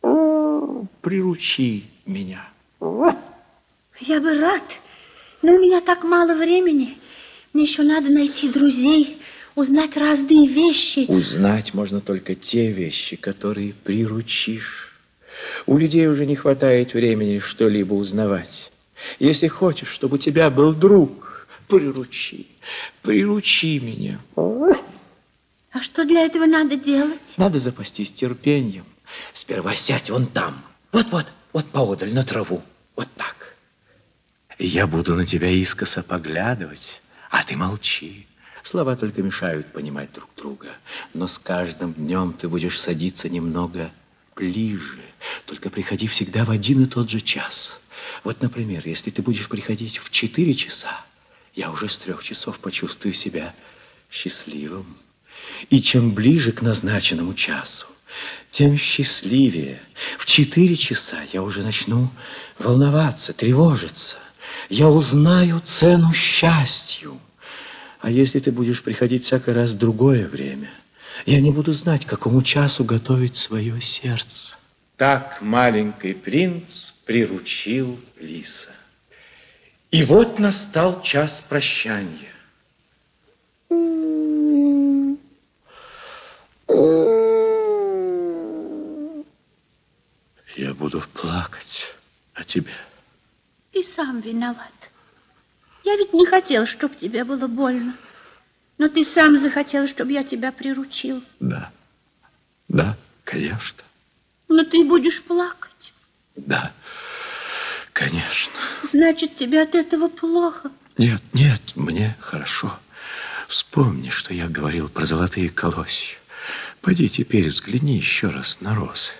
О, приручи меня. Я бы рад, но у меня так мало времени. Мне еще надо найти друзей, узнать разные вещи. Узнать можно только те вещи, которые приручишь. У людей уже не хватает времени что-либо узнавать. Если хочешь, чтобы у тебя был друг, приручи, приручи меня. А что для этого надо делать? Надо запастись терпением. Сперва сядь вон там, вот-вот, вот поодаль на траву, вот так. Я буду на тебя искоса поглядывать, а ты молчи. Слова только мешают понимать друг друга. Но с каждым днем ты будешь садиться немного ближе. Только приходи всегда в один и тот же час. Вот, например, если ты будешь приходить в 4 часа, я уже с трех часов почувствую себя счастливым. И чем ближе к назначенному часу, тем счастливее. В 4 часа я уже начну волноваться, тревожиться. Я узнаю цену счастью. А если ты будешь приходить всякий раз в другое время, я не буду знать, к какому часу готовить свое сердце. Так маленький принц приручил лиса. И вот настал час прощания. Я буду плакать о тебе. Ты сам виноват. Я ведь не хотел, чтобы тебе было больно. Но ты сам захотел, чтобы я тебя приручил. Да, да, конечно, Но ты будешь плакать. да, конечно. Значит, тебе от этого плохо. Нет, нет, мне хорошо. Вспомни, что я говорил про золотые колосья. Пойди теперь взгляни еще раз на розы.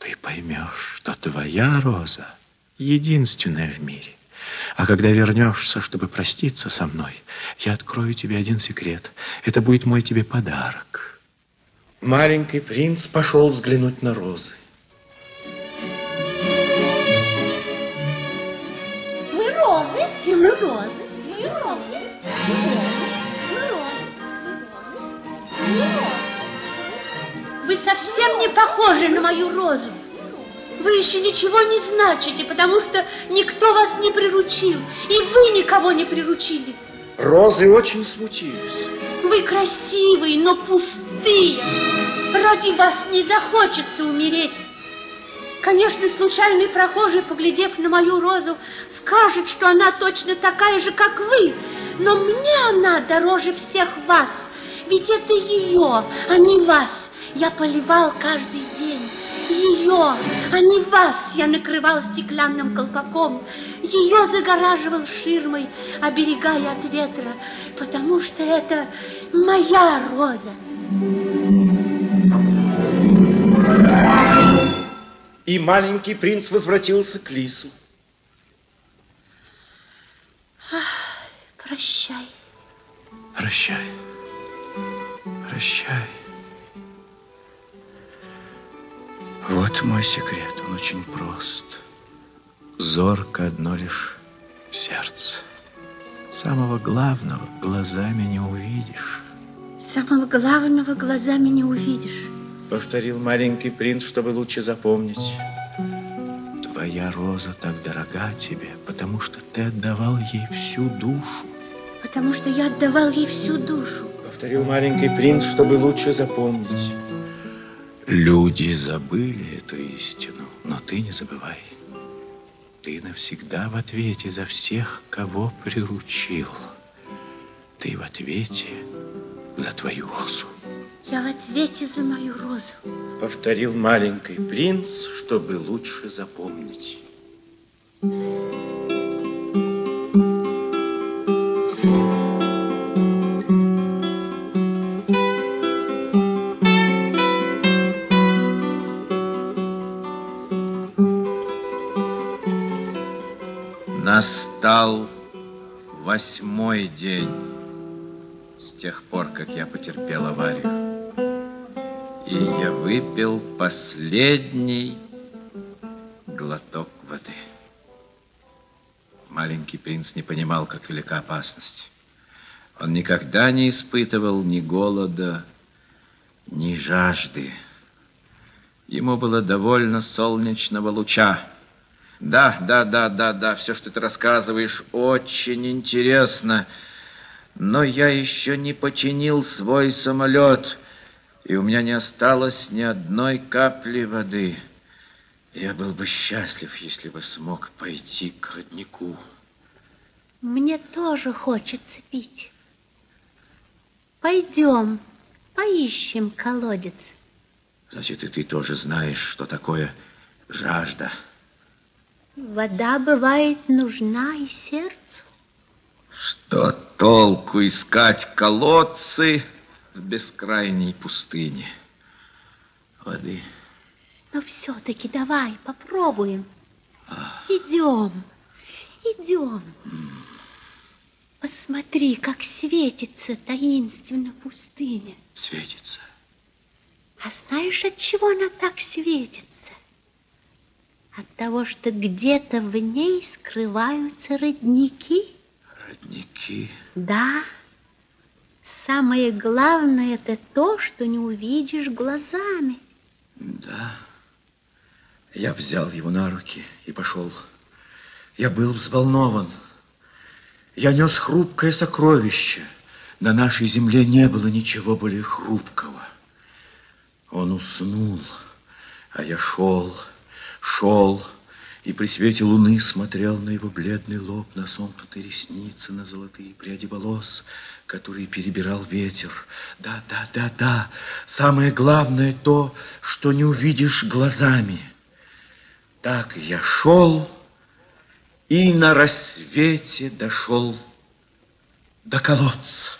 Ты поймешь, что твоя роза единственная в мире. А когда вернешься, чтобы проститься со мной, я открою тебе один секрет. Это будет мой тебе подарок. Маленький принц пошел взглянуть на розы. Мы розы, и мы розы, мы розы, мы розы, мы розы, мы розы. Вы совсем не похожи на мою розу. Вы еще ничего не значите, потому что никто вас не приручил, и вы никого не приручили. Розы очень смутились. Вы красивые, но пустые. Ради вас не захочется умереть. Конечно, случайный прохожий, поглядев на мою розу, скажет, что она точно такая же, как вы. Но мне она дороже всех вас. Ведь это ее, а не вас. Я поливал каждый день. Ее, а не вас, я накрывал стеклянным колпаком. Ее загораживал ширмой, оберегая от ветра, потому что это моя роза. И маленький принц возвратился к лису. Прощай. Прощай. Прощай. Вот мой секрет, он очень прост. Зорко одно лишь сердце. Самого главного глазами не увидишь. Самого главного глазами не увидишь. Повторил маленький принц, чтобы лучше запомнить. Твоя роза так дорога тебе, потому что ты отдавал ей всю душу. потому что я отдавал ей всю душу. Повторил маленький принц, чтобы лучше запомнить. Люди забыли эту истину, но ты не забывай. Ты навсегда в ответе за всех, кого приручил. Ты в ответе за твою розу. Я в ответе за мою розу. Повторил маленький принц, чтобы лучше запомнить. Восьмой день с тех пор, как я потерпел аварию. И я выпил последний глоток воды. Маленький принц не понимал, как велика опасность. Он никогда не испытывал ни голода, ни жажды. Ему было довольно солнечного луча. Да, да, да, да, да, все, что ты рассказываешь, очень интересно. Но я еще не починил свой самолет, и у меня не осталось ни одной капли воды. Я был бы счастлив, если бы смог пойти к роднику. Мне тоже хочется пить. Пойдем, поищем колодец. Значит, и ты тоже знаешь, что такое жажда. Вода бывает нужна и сердцу. Что толку искать колодцы в бескрайней пустыне? Воды. Но все-таки давай попробуем. Идем, идем. Посмотри, как светится таинственно пустыня. Светится. А знаешь, от чего она так светится? От того, что где-то в ней скрываются родники. Родники. Да. Самое главное это то, что не увидишь глазами. Да. Я взял его на руки и пошел. Я был взволнован. Я нес хрупкое сокровище. На нашей земле не было ничего более хрупкого. Он уснул, а я шел, шел, и при свете луны смотрел на его бледный лоб, на сомкнутые ресницы, на золотые пряди волос, которые перебирал ветер. Да, да, да, да, самое главное то, что не увидишь глазами. Так я шел, и на рассвете дошел до колодца.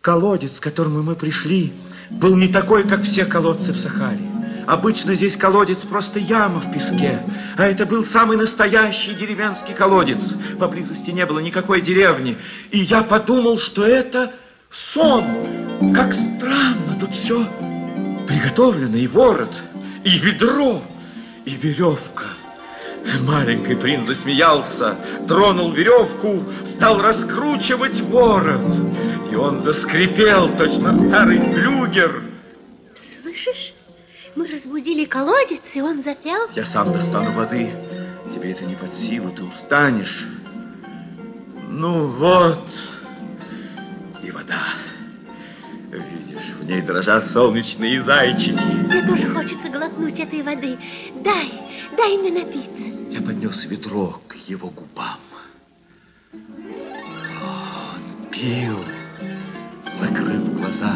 Колодец, к которому мы пришли, был не такой, как все колодцы в Сахаре. Обычно здесь колодец просто яма в песке, а это был самый настоящий деревенский колодец. Поблизости не было никакой деревни, и я подумал, что это сон. Как странно, тут все приготовлено, и ворот, и ведро, и веревка. Маленький принц засмеялся, тронул веревку, стал раскручивать ворот. И он заскрипел, точно старый флюгер. Мы разбудили колодец, и он запел. Я сам достану воды. Тебе это не под силу, ты устанешь. Ну вот, и вода. Видишь, в ней дрожат солнечные зайчики. Мне тоже хочется глотнуть этой воды. Дай, дай мне напиться. Я поднес ведро к его губам. Он пил, закрыв глаза.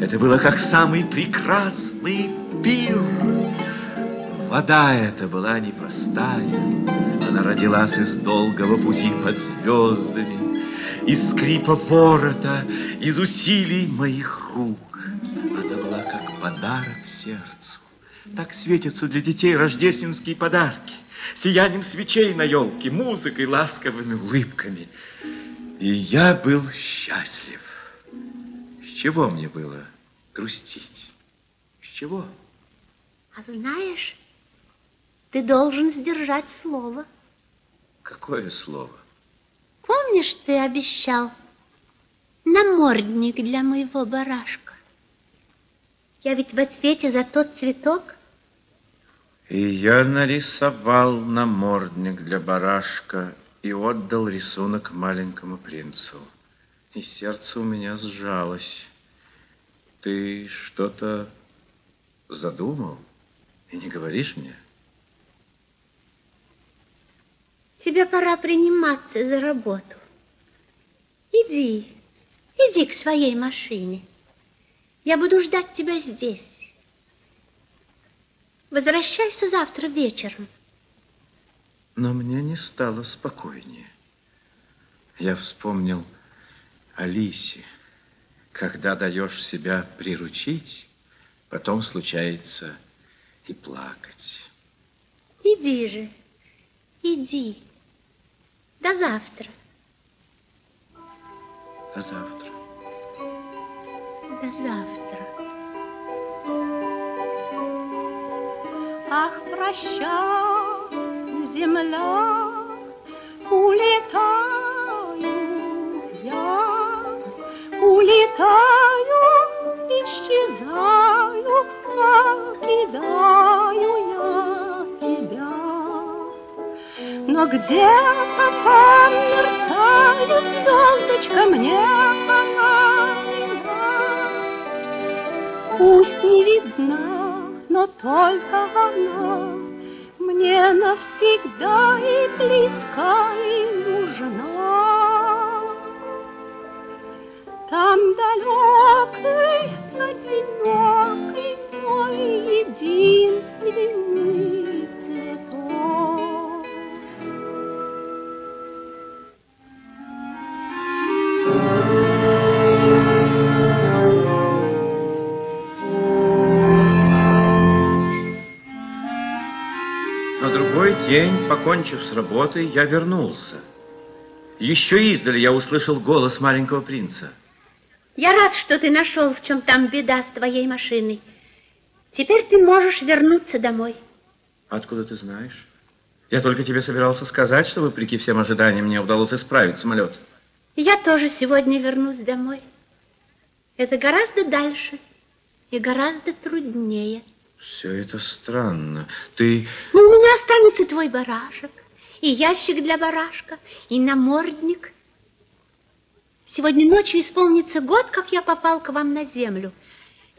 Это было как самый прекрасный пир. Вода эта была непростая. Она родилась из долгого пути под звездами, из скрипа ворота, из усилий моих рук. Она была как подарок сердцу. Так светятся для детей рождественские подарки. Сиянием свечей на елке, музыкой, ласковыми улыбками. И я был счастлив. С чего мне было грустить? С чего? А знаешь, ты должен сдержать слово. Какое слово? Помнишь, ты обещал намордник для моего барашка? Я ведь в ответе за тот цветок. И я нарисовал намордник для барашка и отдал рисунок маленькому принцу. И сердце у меня сжалось. Ты что-то задумал и не говоришь мне? Тебе пора приниматься за работу. Иди, иди к своей машине. Я буду ждать тебя здесь. Возвращайся завтра вечером. Но мне не стало спокойнее. Я вспомнил Алисе. Когда даешь себя приручить, потом случается и плакать. Иди же, иди. До завтра. До завтра. До завтра. Ах, прощай, земля, улетаю я, улетаю, исчезаю, покидаю я тебя. Но где-то там мерцает звездочка, мне она. Пусть не видна, но только она Мне навсегда и близка и нужна. Там далекий, одинокий мой единственный цветок. На другой день, покончив с работой, я вернулся. Еще издали я услышал голос маленького принца. Я рад, что ты нашел, в чем там беда с твоей машиной. Теперь ты можешь вернуться домой. Откуда ты знаешь? Я только тебе собирался сказать, что, вопреки всем ожиданиям, мне удалось исправить самолет. Я тоже сегодня вернусь домой. Это гораздо дальше и гораздо труднее. Все это странно. Ты... Но у меня останется твой барашек, и ящик для барашка, и намордник. Сегодня ночью исполнится год, как я попал к вам на землю.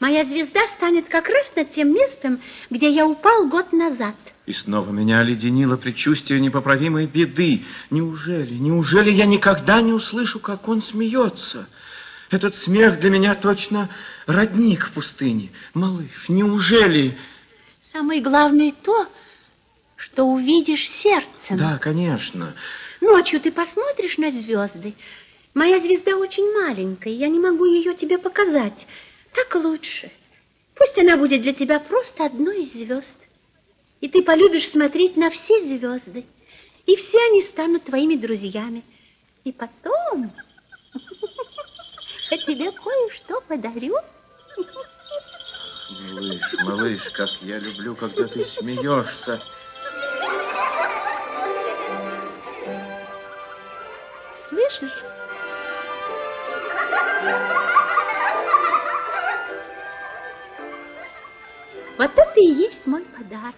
Моя звезда станет как раз над тем местом, где я упал год назад. И снова меня оледенило предчувствие непоправимой беды. Неужели, неужели я никогда не услышу, как он смеется? Этот смех для меня точно родник в пустыне. Малыш, неужели... Самое главное то, что увидишь сердцем. Да, конечно. Ночью ты посмотришь на звезды. Моя звезда очень маленькая, я не могу ее тебе показать. Так лучше. Пусть она будет для тебя просто одной из звезд. И ты полюбишь смотреть на все звезды. И все они станут твоими друзьями. И потом [laughs] я тебе кое-что подарю. Малыш, малыш, как я люблю, когда ты смеешься. Слышишь? Вот это и есть мой подарок.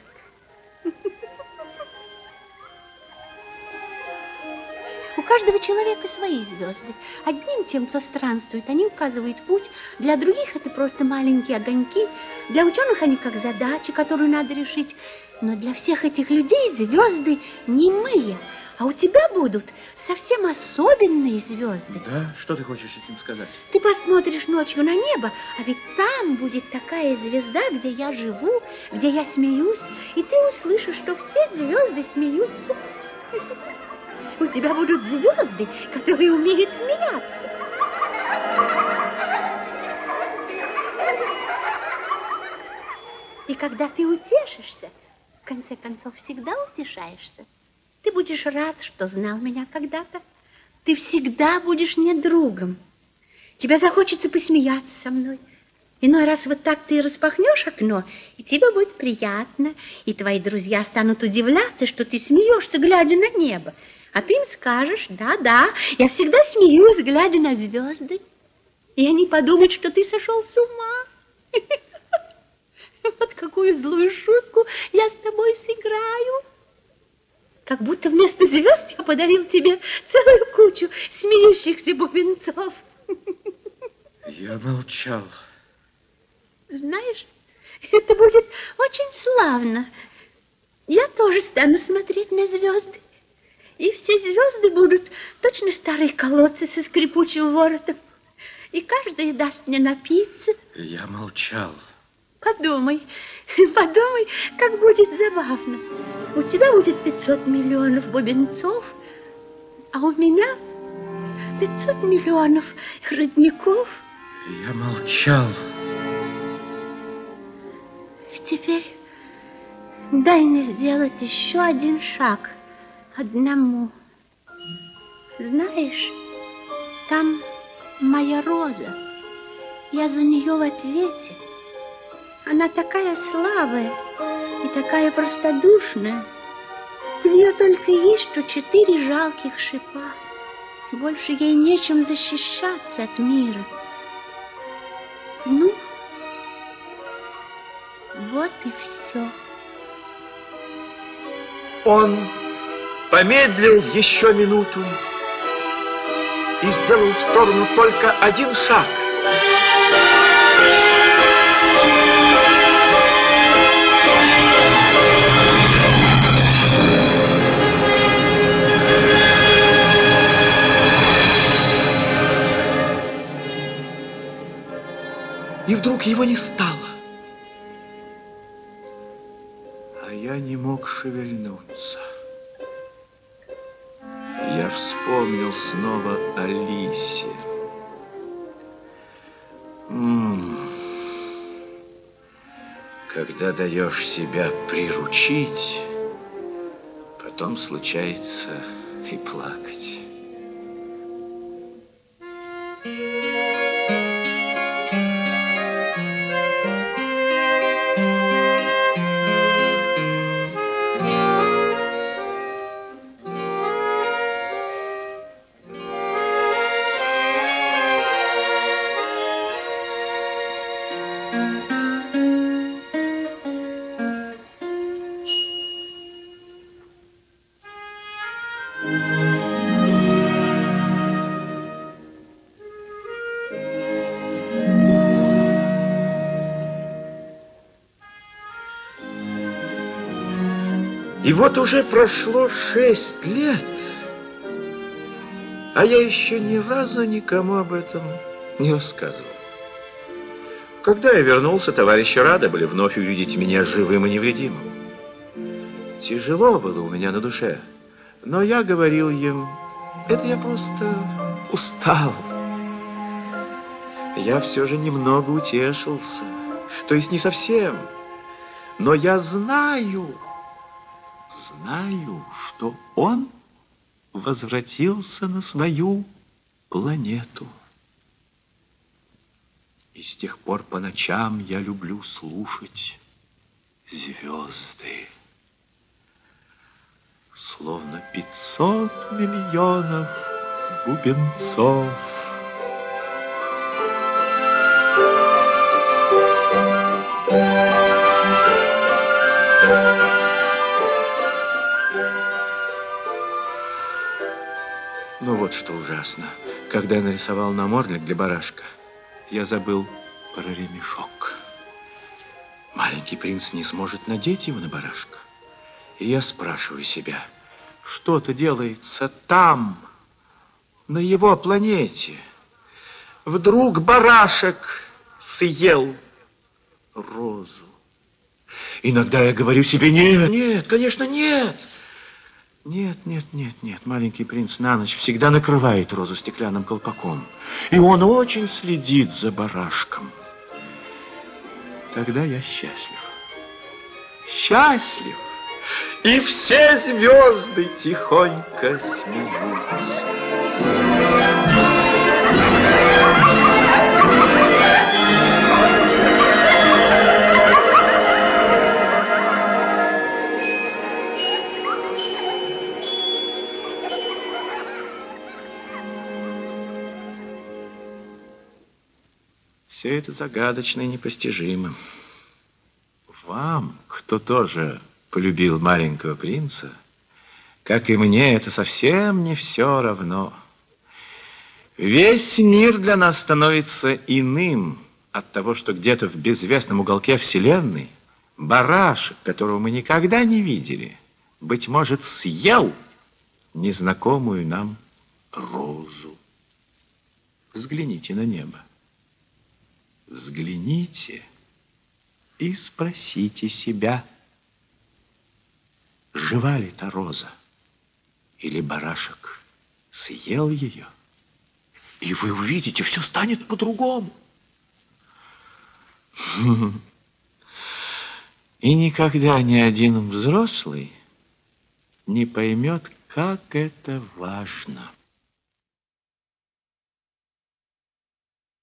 У каждого человека свои звезды. Одним тем, кто странствует, они указывают путь. Для других это просто маленькие огоньки. Для ученых они как задача, которую надо решить. Но для всех этих людей звезды не мы, а у тебя будут совсем особенные звезды. Да? Что ты хочешь этим сказать? Ты посмотришь ночью на небо, а ведь там будет такая звезда, где я живу, где я смеюсь, и ты услышишь, что все звезды смеются. [laughs] У тебя будут звезды, которые умеют смеяться. И когда ты утешишься, в конце концов всегда утешаешься, ты будешь рад, что знал меня когда-то. Ты всегда будешь мне другом. Тебе захочется посмеяться со мной. Иной раз вот так ты распахнешь окно, и тебе будет приятно, и твои друзья станут удивляться, что ты смеешься, глядя на небо. А ты им скажешь, да-да, я всегда смеюсь, глядя на звезды. И они подумают, что ты сошел с ума. [laughs] Вот какую злую шутку я с тобой сыграю. Как будто вместо звезд я подарил тебе целую кучу смеющихся бубенцов. Я молчал. Знаешь, это будет очень славно. Я тоже стану смотреть на звезды. И все звезды будут точно старые колодцы со скрипучим воротом. И каждая даст мне напиться. Я молчал. Подумай, [laughs] подумай, как будет забавно. У тебя будет 500 миллионов бубенцов, а у меня 500 миллионов родников. Я молчал. Теперь дай мне сделать еще один шаг одному. Знаешь, там моя роза. Я за нее в ответе. Она такая слабая и такая простодушная. У нее только есть что четыре жалких шипа. Больше ей нечем защищаться от мира. Ну, вот и все. Он помедлил еще минуту и сделал в сторону только один шаг. Его не стало. А я не мог шевельнуться. Я вспомнил снова о Лисе. Когда даешь себя приручить, потом случается и плакать. И вот уже прошло шесть лет, а я еще ни разу никому об этом не рассказывал. Когда я вернулся, товарищи рады были вновь увидеть меня живым и невредимым. Тяжело было у меня на душе, но я говорил им, это я просто устал. Я все же немного утешился, то есть не совсем, но я знаю, знаю, что он возвратился на свою планету. И с тех пор по ночам я люблю слушать звезды. Словно 500 миллионов бубенцов. Вот что ужасно. Когда я нарисовал намордник для барашка, я забыл про ремешок. Маленький принц не сможет надеть его на барашка. И я спрашиваю себя, что-то делается там, на его планете. Вдруг барашек съел розу. Иногда я говорю себе, нет, нет, конечно, нет. Нет, нет, нет, нет. Маленький принц на ночь всегда накрывает розу стеклянным колпаком. И он очень следит за барашком. Тогда я счастлив. Счастлив. И все звезды тихонько смеются. Все это загадочно и непостижимо. Вам, кто тоже полюбил маленького принца, как и мне, это совсем не все равно. Весь мир для нас становится иным от того, что где-то в безвестном уголке Вселенной барашек, которого мы никогда не видели, быть может, съел незнакомую нам розу. Взгляните на небо. Взгляните и спросите себя, жива ли та роза, или барашек съел ее, и вы увидите, все станет по-другому. И никогда ни один взрослый не поймет, как это важно.